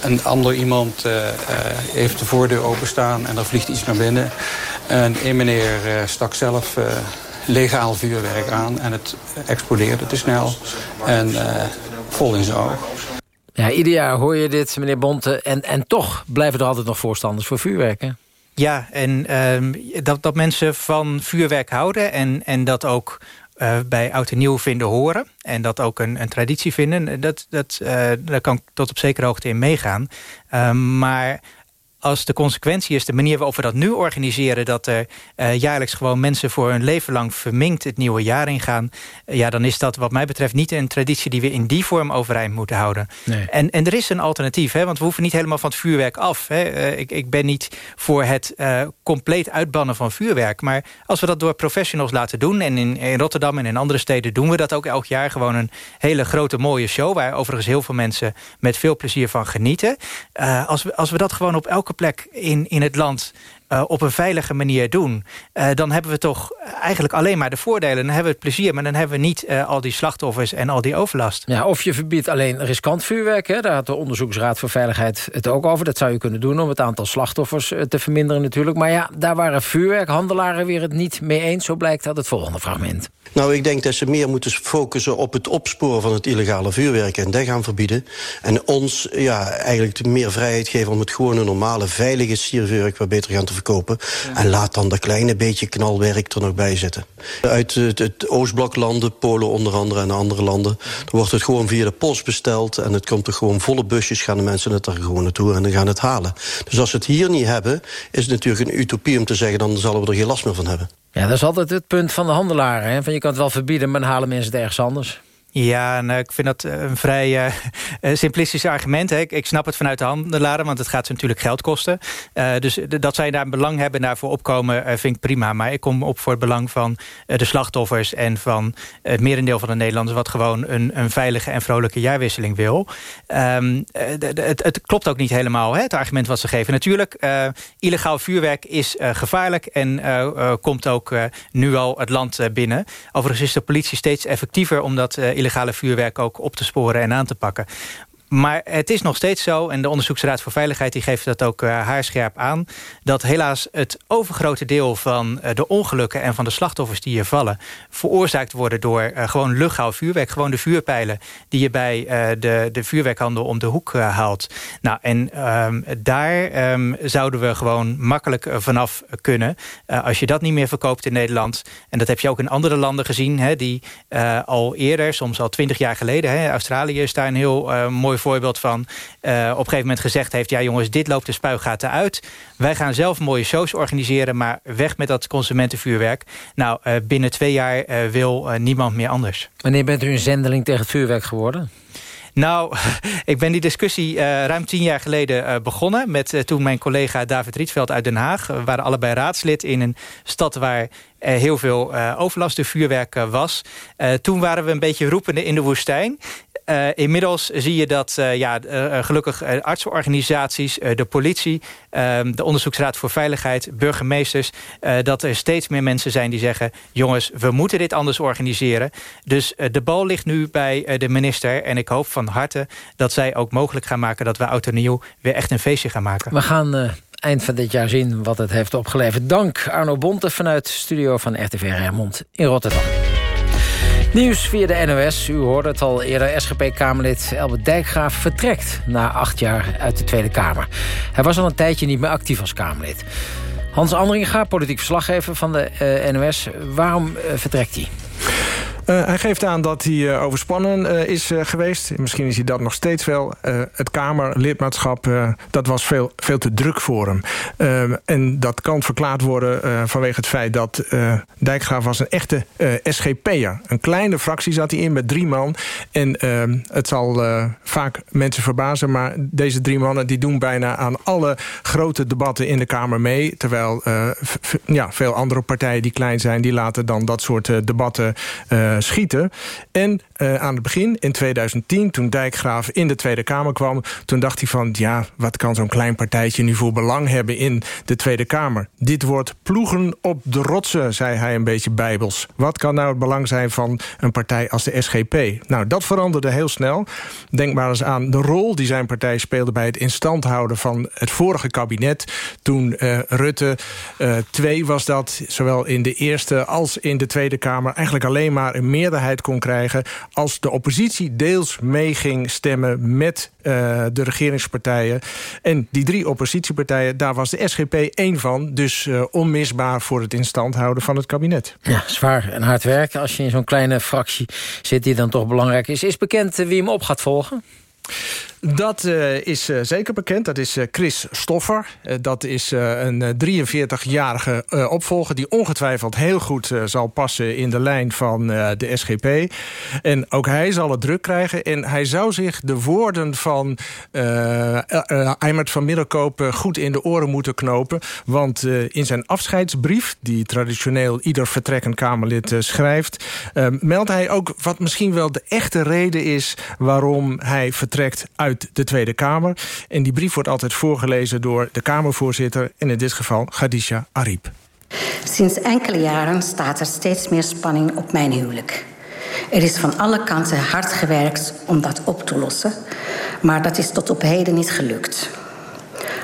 een ander iemand heeft de voordeur openstaan en er vliegt iets naar binnen. En een meneer stak zelf legaal vuurwerk aan en het explodeerde te snel en vol in zijn oog. Ja, ieder jaar hoor je dit, meneer Bonte. En, en toch blijven er altijd nog voorstanders voor vuurwerk, hè? Ja, en uh, dat, dat mensen van vuurwerk houden... en, en dat ook uh, bij oud en nieuw vinden horen... en dat ook een, een traditie vinden... Dat, dat, uh, daar kan ik tot op zekere hoogte in meegaan. Uh, maar als de consequentie is de manier waarop we dat nu organiseren... dat er uh, jaarlijks gewoon mensen voor hun leven lang verminkt het nieuwe jaar ingaan... Uh, ja, dan is dat wat mij betreft niet een traditie die we in die vorm overeind moeten houden. Nee. En, en er is een alternatief, hè, want we hoeven niet helemaal van het vuurwerk af. Hè. Uh, ik, ik ben niet voor het compleet uitbannen van vuurwerk. Maar als we dat door professionals laten doen... en in, in Rotterdam en in andere steden doen we dat ook elk jaar... gewoon een hele grote mooie show... waar overigens heel veel mensen met veel plezier van genieten. als, we, als we dat gewoon op elke plek in, in het land op een veilige manier doen... dan hebben we toch eigenlijk alleen maar de voordelen. Dan hebben we het plezier, maar dan hebben we niet al die slachtoffers... en al die overlast. Ja, of je verbiedt alleen riskant vuurwerk. Hè? Daar had de Onderzoeksraad voor Veiligheid het ook over. Dat zou je kunnen doen om het aantal slachtoffers te verminderen natuurlijk. Maar ja, daar waren vuurwerkhandelaren weer het niet mee eens. Zo blijkt uit het volgende fragment. Nou, ik denk dat ze meer moeten focussen op het opsporen van het illegale vuurwerk en dat gaan verbieden. En ons ja, eigenlijk meer vrijheid geven om het gewone normale, veilige siervuurwerk wat beter gaan te verkopen. En laat dan dat kleine beetje knalwerk er nog bij zitten. Uit het, het Oostbloklanden, Polen onder andere en andere landen, dan wordt het gewoon via de post besteld en het komt er gewoon volle busjes, gaan de mensen het er gewoon naartoe en dan gaan het halen. Dus als we het hier niet hebben, is het natuurlijk een utopie om te zeggen, dan zullen we er geen last meer van hebben. Ja, dat is altijd het punt van de handelaren. Hè? Van je kan het wel verbieden, maar dan halen mensen het ergens anders. Ja, en, ik vind dat een vrij uh, simplistisch argument. Hè. Ik, snap het vanuit de handelaren, want het gaat ze natuurlijk geld kosten. Dus dat zij daar een belang hebben en daarvoor opkomen, vind ik prima. Maar ik kom op voor het belang van de slachtoffers... en van het merendeel van de Nederlanders... wat gewoon een, een veilige en vrolijke jaarwisseling wil. Um, het, het, klopt ook niet helemaal, hè, het argument wat ze geven. Natuurlijk, illegaal vuurwerk is gevaarlijk... en komt ook nu al het land binnen. Overigens is de politie steeds effectiever... omdat illegale vuurwerk ook op te sporen en aan te pakken. Maar het is nog steeds zo, en de Onderzoeksraad voor Veiligheid... die geeft dat ook uh, haarscherp aan... dat helaas het overgrote deel van uh, de ongelukken... en van de slachtoffers die hier vallen... veroorzaakt worden door uh, gewoon luchtgauw vuurwerk. Gewoon de vuurpijlen die je bij de, de vuurwerkhandel om de hoek haalt. Nou, en um, daar um, zouden we gewoon makkelijk vanaf kunnen. als je dat niet meer verkoopt in Nederland... en dat heb je ook in andere landen gezien... Hè, die al eerder, soms al twintig jaar geleden... Hè, Australië is daar een heel mooi voorbeeld van... Uh, op een gegeven moment gezegd heeft... ja jongens, dit loopt de spuigaten uit. Wij gaan zelf mooie shows organiseren... maar weg met dat consumentenvuurwerk. Nou, uh, binnen twee jaar uh, wil niemand meer anders. Wanneer bent u een zendeling tegen het vuurwerk geworden? Nou, *laughs* ik ben die discussie uh, ruim tien jaar geleden uh, begonnen... met uh, toen mijn collega David Rietveld uit Den Haag. We waren allebei raadslid in een stad waar heel veel overlast door vuurwerk was. toen waren we een beetje roepende in de woestijn. Uh, inmiddels zie je dat uh, ja, uh, gelukkig artsenorganisaties, de politie... Ehm, de Onderzoeksraad voor Veiligheid, burgemeesters... dat er steeds meer mensen zijn die zeggen... jongens, we moeten dit anders organiseren. Dus de bal ligt nu bij de minister. En ik hoop van harte dat zij ook mogelijk gaan maken... dat we oud weer echt een feestje gaan maken. We gaan eind van dit jaar zien wat het heeft opgeleverd. Dank Arno Bonte vanuit studio van RTV Rijnmond in Rotterdam. Nieuws via de NOS. U hoorde het al eerder. SGP-Kamerlid Elbert Dijkgraaf vertrekt na acht jaar uit de Tweede Kamer. Hij was al een tijdje niet meer actief als Kamerlid. Hans Andringa, politiek verslaggever van de uh, NOS. Waarom uh, vertrekt hij? Uh, hij geeft aan dat hij uh, overspannen uh, is geweest. Misschien is hij dat nog steeds wel. het Kamerlidmaatschap, dat was veel, veel te druk voor hem. en dat kan verklaard worden vanwege het feit dat Dijkgraaf was een echte SGP'er. Een kleine fractie zat hij in met drie man. En het zal vaak mensen verbazen, maar deze drie mannen die doen bijna aan alle grote debatten in de Kamer mee. Terwijl ja, veel andere partijen die klein zijn, die laten dan dat soort debatten schieten. En uh, aan het begin, in 2010, toen Dijkgraaf in de Tweede Kamer kwam... toen dacht hij van, ja, wat kan zo'n klein partijtje nu voor belang hebben in de Tweede Kamer? Dit wordt ploegen op de rotsen, zei hij een beetje bijbels. Wat kan nou het belang zijn van een partij als de SGP? Nou, dat veranderde heel snel. Denk maar eens aan de rol die zijn partij speelde... bij het instand houden van het vorige kabinet. Toen uh, Rutte 2 uh, was dat, zowel in de Eerste als in de Tweede Kamer... eigenlijk alleen maar een meerderheid kon krijgen als de oppositie deels mee ging stemmen met uh, de regeringspartijen. En die drie oppositiepartijen, daar was de SGP één van. Dus uh, onmisbaar voor het instand houden van het kabinet. Ja, zwaar en hard werken als je in zo'n kleine fractie zit die dan toch belangrijk is. Is bekend wie hem op gaat volgen? Dat uh, is uh, zeker bekend. Dat is uh, Chris Stoffer. dat is een 43-jarige opvolger... die ongetwijfeld heel goed zal passen in de lijn van de SGP. En ook hij zal het druk krijgen. En hij zou zich de woorden van Eimert van Middelkoop... goed in de oren moeten knopen. Want in zijn afscheidsbrief... die traditioneel ieder vertrekkend Kamerlid schrijft... meldt hij ook wat misschien wel de echte reden is... waarom hij vertrekt uit de Tweede Kamer. En die brief wordt altijd voorgelezen door de Kamervoorzitter... en in dit geval Khadija Ariep. Sinds enkele jaren staat er steeds meer spanning op mijn huwelijk. Er is van alle kanten hard gewerkt om dat op te lossen, maar dat is tot op heden niet gelukt.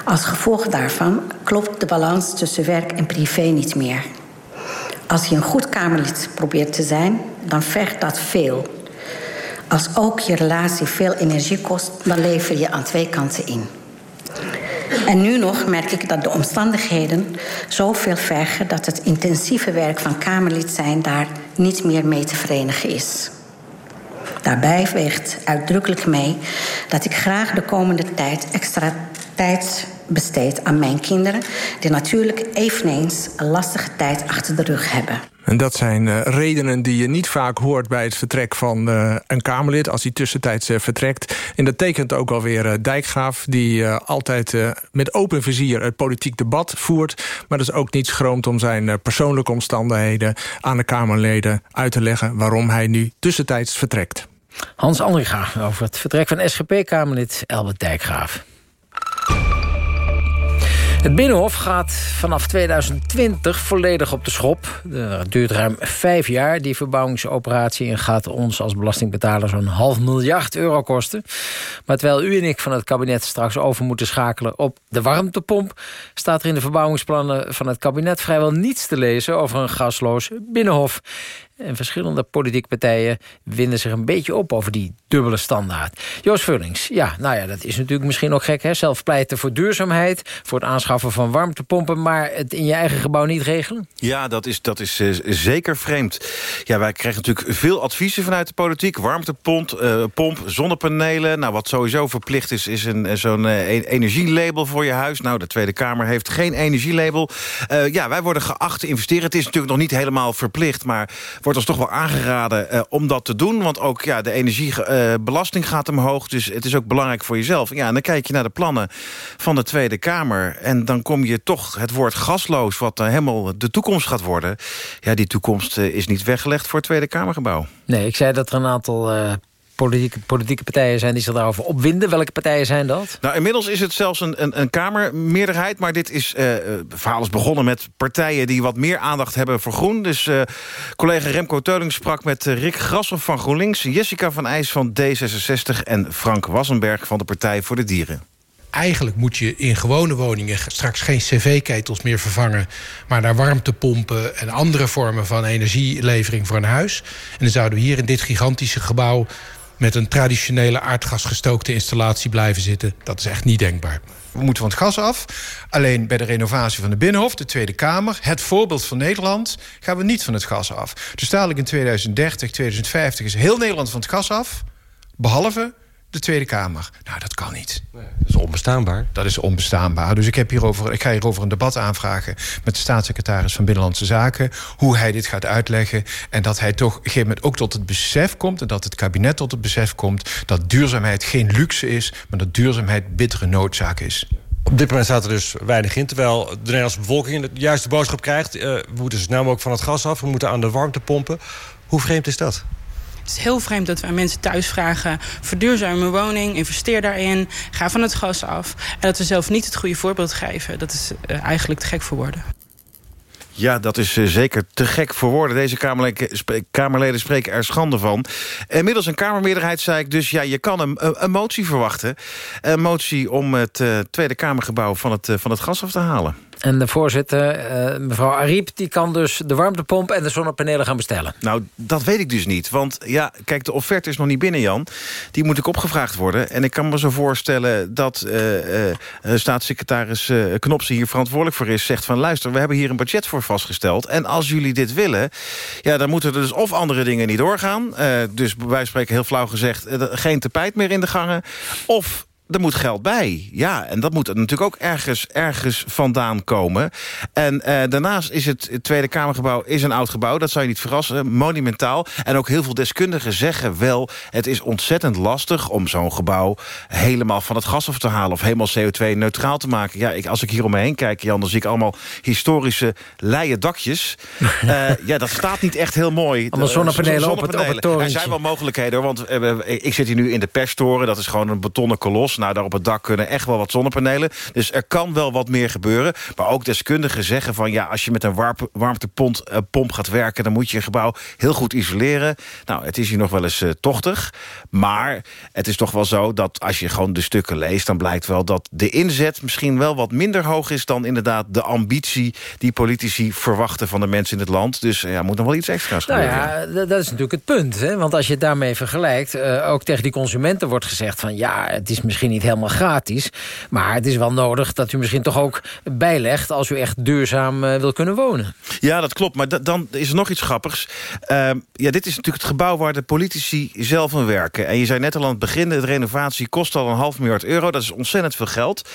Als gevolg daarvan klopt de balans tussen werk en privé niet meer. Als je een goed Kamerlid probeert te zijn, dan vergt dat veel. Als ook je relatie veel energie kost, dan lever je aan twee kanten in. En nu nog merk ik dat de omstandigheden zoveel vergen dat het intensieve werk van Kamerlid zijn daar niet meer mee te verenigen is. Daarbij weegt uitdrukkelijk mee dat ik graag de komende tijd extra tijd besteed aan mijn kinderen, die natuurlijk eveneens een lastige tijd achter de rug hebben. En dat zijn uh, redenen die je niet vaak hoort bij het vertrek van uh, een Kamerlid... als hij tussentijds uh, vertrekt. En dat tekent ook alweer Dijkgraaf... die altijd met open vizier het politiek debat voert... maar dus ook niet schroomt om zijn persoonlijke omstandigheden... aan de Kamerleden uit te leggen waarom hij nu tussentijds vertrekt. Hans Andringa over het vertrek van SGP-Kamerlid Elbert Dijkgraaf. Het Binnenhof gaat vanaf 2020 volledig op de schop. Het duurt ruim vijf jaar, die verbouwingsoperatie... en gaat ons als belastingbetaler zo'n half miljard euro kosten. Maar terwijl u en ik van het kabinet straks over moeten schakelen... op de warmtepomp, staat er in de verbouwingsplannen van het kabinet... vrijwel niets te lezen over een gasloos Binnenhof. En verschillende politieke partijen winden zich een beetje op over die dubbele standaard. Joost Vullings, ja, nou ja, dat is natuurlijk misschien ook gek, hè? Zelf pleiten voor duurzaamheid, voor het aanschaffen van warmtepompen... maar het in je eigen gebouw niet regelen? Ja, dat is, dat is uh, zeker vreemd. Ja, wij krijgen natuurlijk veel adviezen vanuit de politiek. Warmtepomp, uh, zonnepanelen. Nou, wat sowieso verplicht is, is een, zo'n uh, energielabel voor je huis. Nou, de Tweede Kamer heeft geen energielabel. ja, wij worden geacht te investeren. Het is natuurlijk nog niet helemaal verplicht, maar wordt ons toch wel aangeraden uh, om dat te doen. Want ook ja, de energiebelasting uh, gaat omhoog. Dus het is ook belangrijk voor jezelf. Ja, en dan kijk je naar de plannen van de Tweede Kamer. En dan kom je toch het woord gasloos... wat uh, helemaal de toekomst gaat worden. Ja, die toekomst is niet weggelegd voor het Tweede Kamergebouw. Nee, ik zei dat er een aantal politieke, politieke partijen zijn die zich daarover opwinden. Welke partijen zijn dat? Nou, inmiddels is het zelfs een, een, een kamermeerderheid. Maar dit is, uh, het verhaal is begonnen met partijen die wat meer aandacht hebben voor groen. Dus uh, collega Remco Teuling sprak met Rick Grashoff van GroenLinks... Jessica van IJs van D66 en Frank Wassenberg van de Partij voor de Dieren eigenlijk moet je in gewone woningen straks geen cv-ketels meer vervangen... maar naar warmtepompen en andere vormen van energielevering voor een huis. En dan zouden we hier in dit gigantische gebouw met een traditionele aardgasgestookte installatie blijven zitten. Dat is echt niet denkbaar. We moeten van het gas af. Alleen bij de renovatie van de Binnenhof, de Tweede Kamer... het voorbeeld van Nederland, gaan we niet van het gas af. Dus dadelijk in 2030, 2050 is heel Nederland van het gas af... behalve de Tweede Kamer. Nou, dat kan niet. Nee, dat is onbestaanbaar. Dat is onbestaanbaar. Dus ik, heb hierover, ik ga hierover een debat aanvragen... met de staatssecretaris van Binnenlandse Zaken... hoe hij dit gaat uitleggen. En dat hij toch op een gegeven moment ook tot het besef komt... en dat het kabinet tot het besef komt... dat duurzaamheid geen luxe is... maar dat duurzaamheid bittere noodzaak is. Op dit moment staat er dus weinig in... terwijl de Nederlandse bevolking de juiste boodschap krijgt... Uh, we moeten zo snel mogelijk van het gas af... we moeten aan de warmtepompen. Hoe vreemd is dat? Het is heel vreemd dat we aan mensen thuis vragen... verduurzaam mijn woning, investeer daarin, ga van het gas af. En dat we zelf niet het goede voorbeeld geven. Dat is uh, eigenlijk te gek voor woorden. Ja, dat is uh, zeker te gek voor woorden. Deze kamerleden, sp kamerleden spreken er schande van. Inmiddels een kamermeerderheid zei ik dus... ja, je kan een, een motie verwachten. Een motie om het uh, Tweede Kamergebouw van het, van het gas af te halen. En de voorzitter, uh, mevrouw Ariep, die kan dus de warmtepomp en de zonnepanelen gaan bestellen. Nou, dat weet ik dus niet. Want ja, kijk, de offerte is nog niet binnen, Jan. Die moet ik opgevraagd worden. En ik kan me zo voorstellen dat uh, uh, staatssecretaris Knopse hier verantwoordelijk voor is. Zegt van, luister, we hebben hier een budget voor vastgesteld. En als jullie dit willen, ja, dan moeten er dus of andere dingen niet doorgaan. dus wij spreken heel flauw gezegd, geen tapijt meer in de gangen. Of er moet geld bij. Ja, en dat moet er natuurlijk ook ergens, ergens vandaan komen. En eh, daarnaast is het, Tweede Kamergebouw is een oud gebouw. Dat zou je niet verrassen, monumentaal. En ook heel veel deskundigen zeggen wel... het is ontzettend lastig om zo'n gebouw helemaal van het gas af te halen... of helemaal CO2-neutraal te maken. Ja, ik, als ik hier om me heen kijk, Jan, dan zie ik allemaal historische leien dakjes. *laughs* Eh, ja, dat staat niet echt heel mooi. Allemaal Eh, zonnepanelen op het- op het zonnepanelen. Er zijn wel mogelijkheden, hoor, want ik zit hier nu in de perstoren. Dat is gewoon een betonnen kolos. Nou, daar op het dak kunnen echt wel wat zonnepanelen. Dus er kan wel wat meer gebeuren. Maar ook deskundigen zeggen van... ja, als je met een warp- warmtepomp eh, gaat werken... dan moet je je gebouw heel goed isoleren. Nou, het is hier nog wel eens eh, tochtig. Maar het is toch wel zo dat als je gewoon de stukken leest... dan blijkt wel dat de inzet misschien wel wat minder hoog is... dan inderdaad de ambitie die politici verwachten van de mensen in het land. Dus eh, ja, moet nog wel iets extra's Nou gebeuren. ja, dat is natuurlijk het punt. Hè? Want als je het daarmee vergelijkt... ook tegen die consumenten wordt gezegd van... ja, het is misschien niet helemaal gratis... maar het is wel nodig dat u misschien toch ook bijlegt... als u echt duurzaam eh, wil kunnen wonen. Ja, dat klopt. Maar da- dan is er nog iets grappigs. Ehm, ja, dit is natuurlijk het gebouw waar de politici zelf aan werken. En je zei net al aan het begin... de renovatie kost al een half miljard euro. Dat is ontzettend veel geld.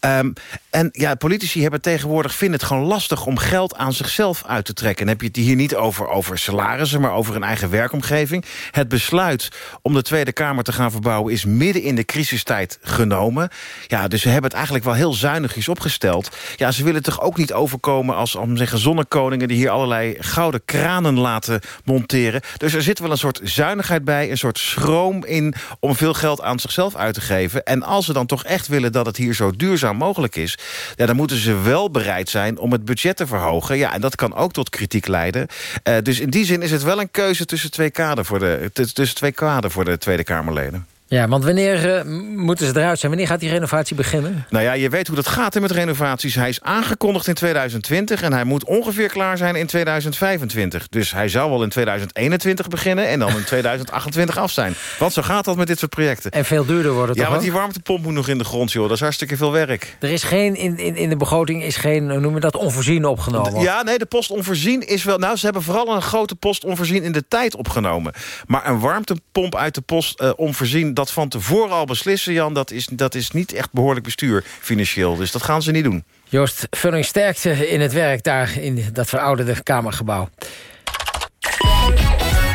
Ehm, en ja, politici hebben tegenwoordig vinden het gewoon lastig... om geld aan zichzelf uit te trekken. En heb je het hier niet over, over salarissen... maar over een eigen werkomgeving. Het besluit om de Tweede Kamer te gaan verbouwen... is midden in de crisistijd genomen. Ja, dus ze hebben het eigenlijk wel heel zuinigjes opgesteld. Ja, ze willen toch ook niet overkomen als om zeggen, zonnekoningen... die hier allerlei gouden kranen laten monteren. Dus er zit wel een soort zuinigheid bij, een soort schroom in... om veel geld aan zichzelf uit te geven. En als ze dan toch echt willen dat het hier zo duurzaam mogelijk is... Ja, dan moeten ze wel bereid zijn om het budget te verhogen. Ja, en dat kan ook tot kritiek leiden. Eh, dus in die zin is het wel een keuze tussen twee kader voor de, tussen twee kader voor de Tweede Kamerleden. Ja, want wanneer eh, moeten ze eruit zijn? Wanneer gaat die renovatie beginnen? Nou ja, je weet hoe dat gaat hè, met renovaties. Hij is aangekondigd in 2020 en hij moet ongeveer klaar zijn in 2025. Dus hij zou wel in 2021 beginnen en dan in *laughs* 2028 af zijn. Want zo gaat dat met dit soort projecten. En veel duurder worden Ja, want ook? die warmtepomp moet nog in de grond, joh. Dat is hartstikke veel werk. Er is geen, in, in, in de begroting is geen, hoe noemen we dat, onvoorzien opgenomen. Ja, nee, de post onvoorzien is wel... Nou, ze hebben vooral een grote post onvoorzien in de tijd opgenomen. Maar een warmtepomp uit de post eh, onvoorzien... dat van tevoren al beslissen, Jan... Dat is, dat is niet echt behoorlijk bestuur financieel. Dus dat gaan ze niet doen. Joost Vulling sterkte in het werk daar in dat verouderde Kamergebouw.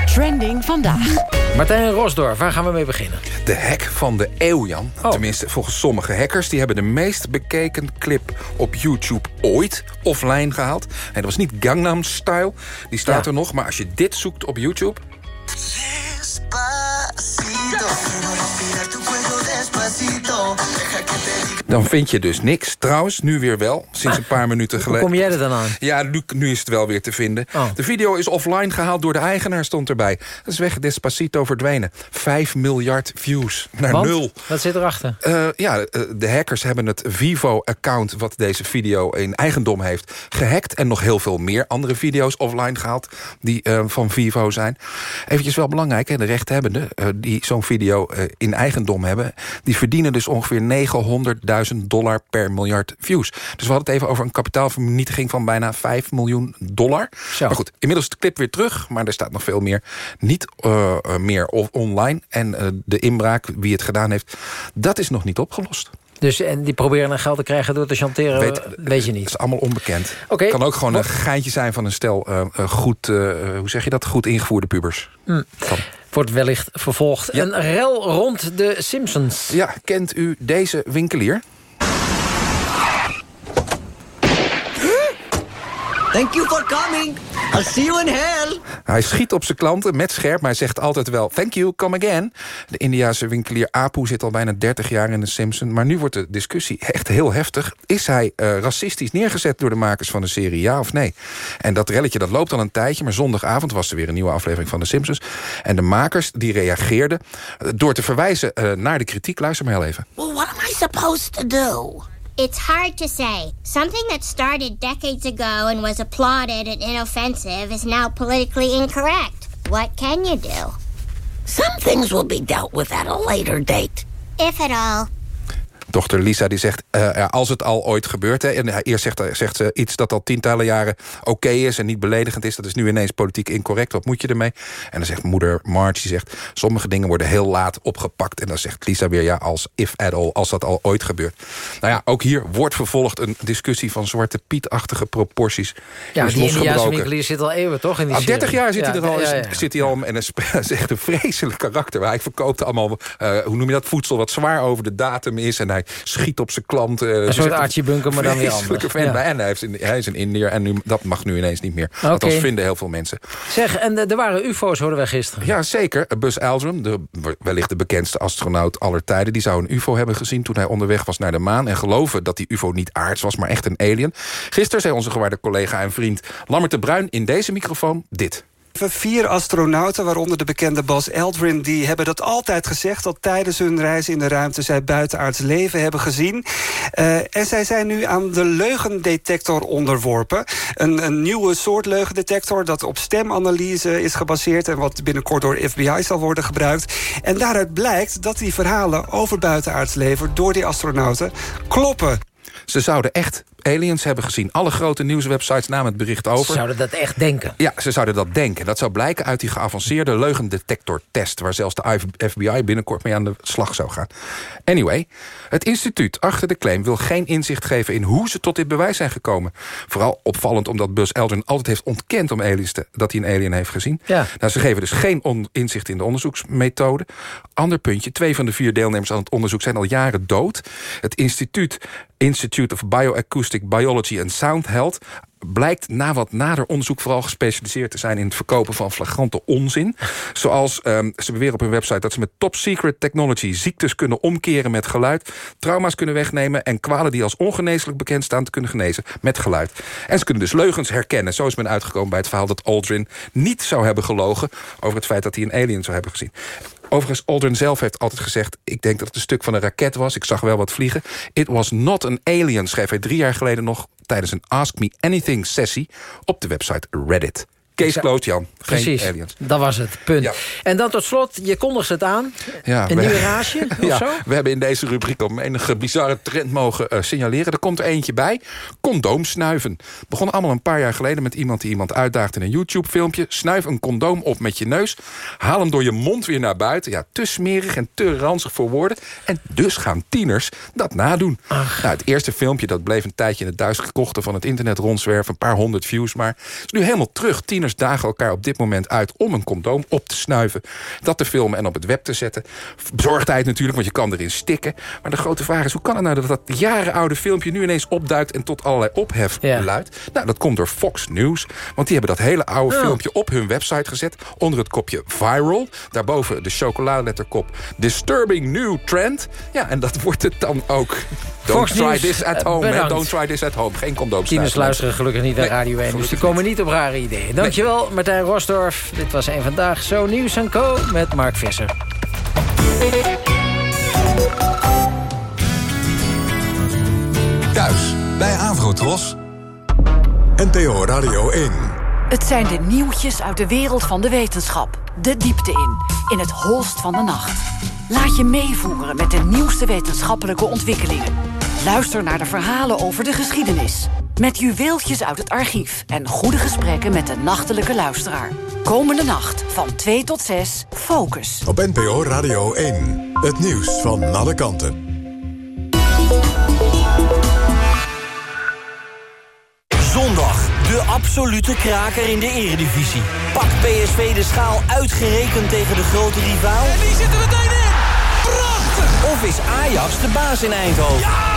Trending vandaag. Martijn Rosdorf, waar gaan we mee beginnen? De hack van de eeuw, Jan. Oh. Tenminste, volgens sommige hackers... die hebben de meest bekeken clip op YouTube ooit offline gehaald. En dat was niet Gangnam Style, die staat er nog. Maar als je dit zoekt op YouTube... despacito. Quiero respirar tu cuello despacito. Deja que te Dan vind je dus niks. Trouwens, nu weer wel. Sinds een paar minuten Hoe geleden. kom jij er dan aan? Ja, nu, nu is het wel weer te vinden. Oh. De video is offline gehaald door de eigenaar, stond erbij. Dat is weg, Despacito verdwenen. 5 miljard views naar Want? nul. Wat zit erachter? Eh, ja, eh, de hackers hebben het Vivo-account... wat deze video in eigendom heeft, gehackt... en nog heel veel meer andere video's offline gehaald... die eh, van Vivo zijn. Eventjes wel belangrijk, hè, de rechthebbenden... die zo'n video in eigendom hebben... die verdienen dus ongeveer 900.000 dollar per miljard views. Dus we hadden het even over een kapitaalvernietiging... van bijna 5 miljoen dollar. Maar goed, inmiddels is de clip weer terug... maar er staat nog veel meer niet eh, eh, meer online. En eh, de inbraak, wie het gedaan heeft... dat is nog niet opgelost. Dus en die proberen een geld te krijgen door te chanteren, weet, weet je Dat niet. is allemaal onbekend. Oké. kan ook gewoon een geintje zijn van een stel goed, hoe zeg je dat, goed ingevoerde pubers. Hm. Wordt wellicht vervolgd. Een rel rond de Simpsons. Ja, kent u deze winkelier? Thank you for coming. I'll see you in hell. Hij schiet op zijn klanten met scherp, maar hij zegt altijd wel... thank you, come again. De Indiase winkelier Apu zit al bijna 30 jaar in de Simpson... maar nu wordt de discussie echt heel heftig. Is hij eh, racistisch neergezet door de makers van de serie, ja of nee? En dat relletje dat loopt al een tijdje... maar zondagavond was er weer een nieuwe aflevering van de Simpsons. En de makers die reageerden eh, door te verwijzen eh, naar de kritiek. Luister maar heel even. Well, what am I supposed to do? It's hard to say. Something that started decades ago and was applauded and inoffensive is now politically incorrect. What can you do? Some things will be dealt with at a later date. If at all. Dochter Lisa die zegt, eh, ja, als het al ooit gebeurt... Hè, en eerst zegt, zegt ze iets dat al tientallen jaren oké is... en niet beledigend is, dat is nu ineens politiek incorrect. Wat moet je ermee? En dan zegt moeder Marge, die zegt... sommige dingen worden heel laat opgepakt. En dan zegt Lisa weer, ja, als if at all, als dat al ooit gebeurt. Nou ja, ook hier wordt vervolgd een discussie van zwarte Piet-achtige proporties. Ja, die Indiaanse winkelier zit al eeuwen, toch? In die Al 30 serie? jaar zit Ja, hij er al, ja, ja. zit hij al en dat is echt een vreselijk karakter. Hij verkoopt allemaal, eh, hoe noem je dat, voedsel wat zwaar over de datum is. En hij schiet op zijn klanten. Een soort Archie Bunker, maar dan weer anders. Ja. En hij, heeft hij is een Indiër en nu, dat mag nu ineens niet meer. Althans vinden heel veel mensen. Zeg, en eh, er waren ufo's, hoorden wij gisteren. Ja, zeker. Buzz Aldrin, de, wellicht de bekendste astronaut aller tijden... die zou een ufo hebben gezien toen hij onderweg was naar de maan... en geloven dat die ufo niet aards was, maar echt een alien. Gisteren zei onze gewaarde collega en vriend Lammert de Bruin... in deze microfoon dit. Vier astronauten, waaronder de bekende Buzz Aldrin... die hebben dat altijd gezegd... dat tijdens hun reis in de ruimte zij buitenaards leven hebben gezien. Eh, en zij zijn nu aan de leugendetector onderworpen. Een, een nieuwe soort leugendetector... dat op stemanalyse is gebaseerd... en wat binnenkort door FBI zal worden gebruikt. En daaruit blijkt dat die verhalen over buitenaards leven... door die astronauten kloppen. Ze zouden echt aliens hebben gezien. Alle grote nieuwswebsites namen het bericht over. Ze zouden dat echt denken. Ja, ze zouden dat denken. Dat zou blijken uit die geavanceerde leugendetector-test... waar zelfs de FBI binnenkort mee aan de slag zou gaan. Anyway, het instituut achter de claim wil geen inzicht geven... in hoe ze tot dit bewijs zijn gekomen. Vooral opvallend omdat Buzz Aldrin altijd heeft ontkend... om aliens te, dat hij een alien heeft gezien. Ja. Nou, ze geven dus geen inzicht in de onderzoeksmethode. Ander puntje, twee van de vier deelnemers aan het onderzoek... zijn al jaren dood. Het instituut Institute of Bioacoustic Biology and Sound Health blijkt na wat nader onderzoek vooral gespecialiseerd te zijn... in het verkopen van flagrante onzin. Zoals ehm, ze beweren op hun website dat ze met top secret technology... ziektes kunnen omkeren met geluid, trauma's kunnen wegnemen... en kwalen die als ongeneeslijk bekend staan te kunnen genezen met geluid. En ze kunnen dus leugens herkennen. Zo is men uitgekomen bij het verhaal dat Aldrin niet zou hebben gelogen... over het feit dat hij een alien zou hebben gezien. Overigens, Aldrin zelf heeft altijd gezegd... ik denk dat het een stuk van een raket was. Ik zag wel wat vliegen. It was not an alien, schreef hij drie jaar geleden nog... tijdens een Ask Me Anything sessie op de website Reddit. Case closed, Jan. Geen Precies, aliens. dat was het, punt. En dan tot slot, je kondigt het aan. Ja, een we- nieuwe raasje *laughs* of ja, zo? We hebben in deze rubriek al enige bizarre trend mogen eh, signaleren. Er komt er eentje bij. Condoomsnuiven. Begon allemaal een paar jaar geleden met iemand die iemand uitdaagt in een YouTube-filmpje. Snuif een condoom op met je neus. Haal hem door je mond weer naar buiten. Ja, te smerig en te ranzig voor woorden. En dus gaan tieners dat nadoen. Nou, het eerste filmpje dat bleef een tijdje in het duizend gekochte van het internet rondzwerven. Een paar honderd views, maar is nu helemaal terug. Tieners dagen elkaar op dit moment uit om een condoom op te snuiven. Dat te filmen en op het web te zetten. Bezorgdheid natuurlijk, want je kan erin stikken. Maar de grote vraag is, hoe kan het nou dat dat jarenoude filmpje... nu ineens opduikt en tot allerlei ophef luidt? Nou, dat komt door Fox News. Want die hebben dat hele oude Oh. filmpje op hun website gezet... onder het kopje viral. Daarboven de chocoladeletterkop disturbing new trend. Ja, en dat wordt het dan ook. Don't Fox try News, this at eh, home, bedankt. Don't try this at home. Geen condooms. Tieners thuis. luisteren gelukkig niet naar Nee, Radio 1, dus die komen niet op rare ideeën. Dankjewel, Martijn Rosdorf. Dit was een Vandaag Zo Nieuws en Co. met Mark Visser. Thuis bij Avrotros. NPO Radio 1. Het zijn de nieuwtjes uit de wereld van de wetenschap. De diepte in, in het holst van de nacht. Laat je meevoeren met de nieuwste wetenschappelijke ontwikkelingen. Luister naar de verhalen over de geschiedenis. Met juweeltjes uit het archief en goede gesprekken met de nachtelijke luisteraar. Komende nacht van 2 tot 6, Focus. Op NPO Radio 1. Het nieuws van alle kanten. Zondag, de absolute kraker in de eredivisie. Pakt PSV de schaal uitgerekend tegen de grote rivaal? En die zitten meteen in! Prachtig! Of is Ajax de baas in Eindhoven? Ja!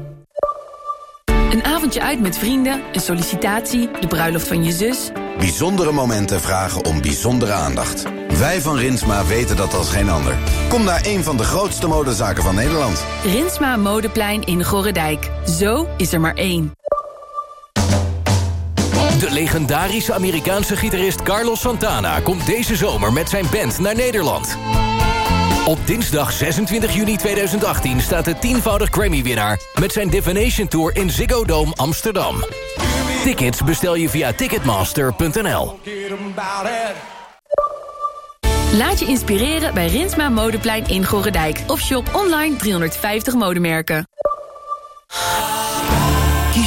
Een avondje uit met vrienden, een sollicitatie, de bruiloft van je zus. Bijzondere momenten vragen om bijzondere aandacht. Wij van Rinsma weten dat als geen ander. Kom naar een van de grootste modezaken van Nederland. Rinsma Modeplein in Gorredijk. Zo is er maar één. De legendarische Amerikaanse gitarist Carlos Santana... komt deze zomer met zijn band naar Nederland. Op dinsdag 26 juni 2018 staat de tienvoudig Grammy-winnaar... met zijn Divination Tour in Ziggo Dome Amsterdam. Tickets bestel je via ticketmaster.nl. Laat je inspireren bij Rinsma Modeplein in Gorredijk. Of shop online 350 modemerken.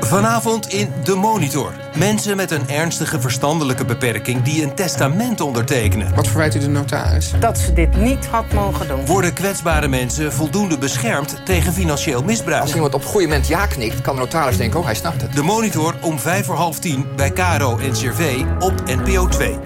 Vanavond in De Monitor. Mensen met een ernstige verstandelijke beperking... die een testament ondertekenen. Wat verwijt u de notaris? Dat ze dit niet had mogen doen. Worden kwetsbare mensen voldoende beschermd tegen financieel misbruik? Als iemand op een goede moment ja knikt... kan de notaris denken, oh, hij snapt het. De Monitor om vijf voor half tien bij Caro en Cervé op NPO 2.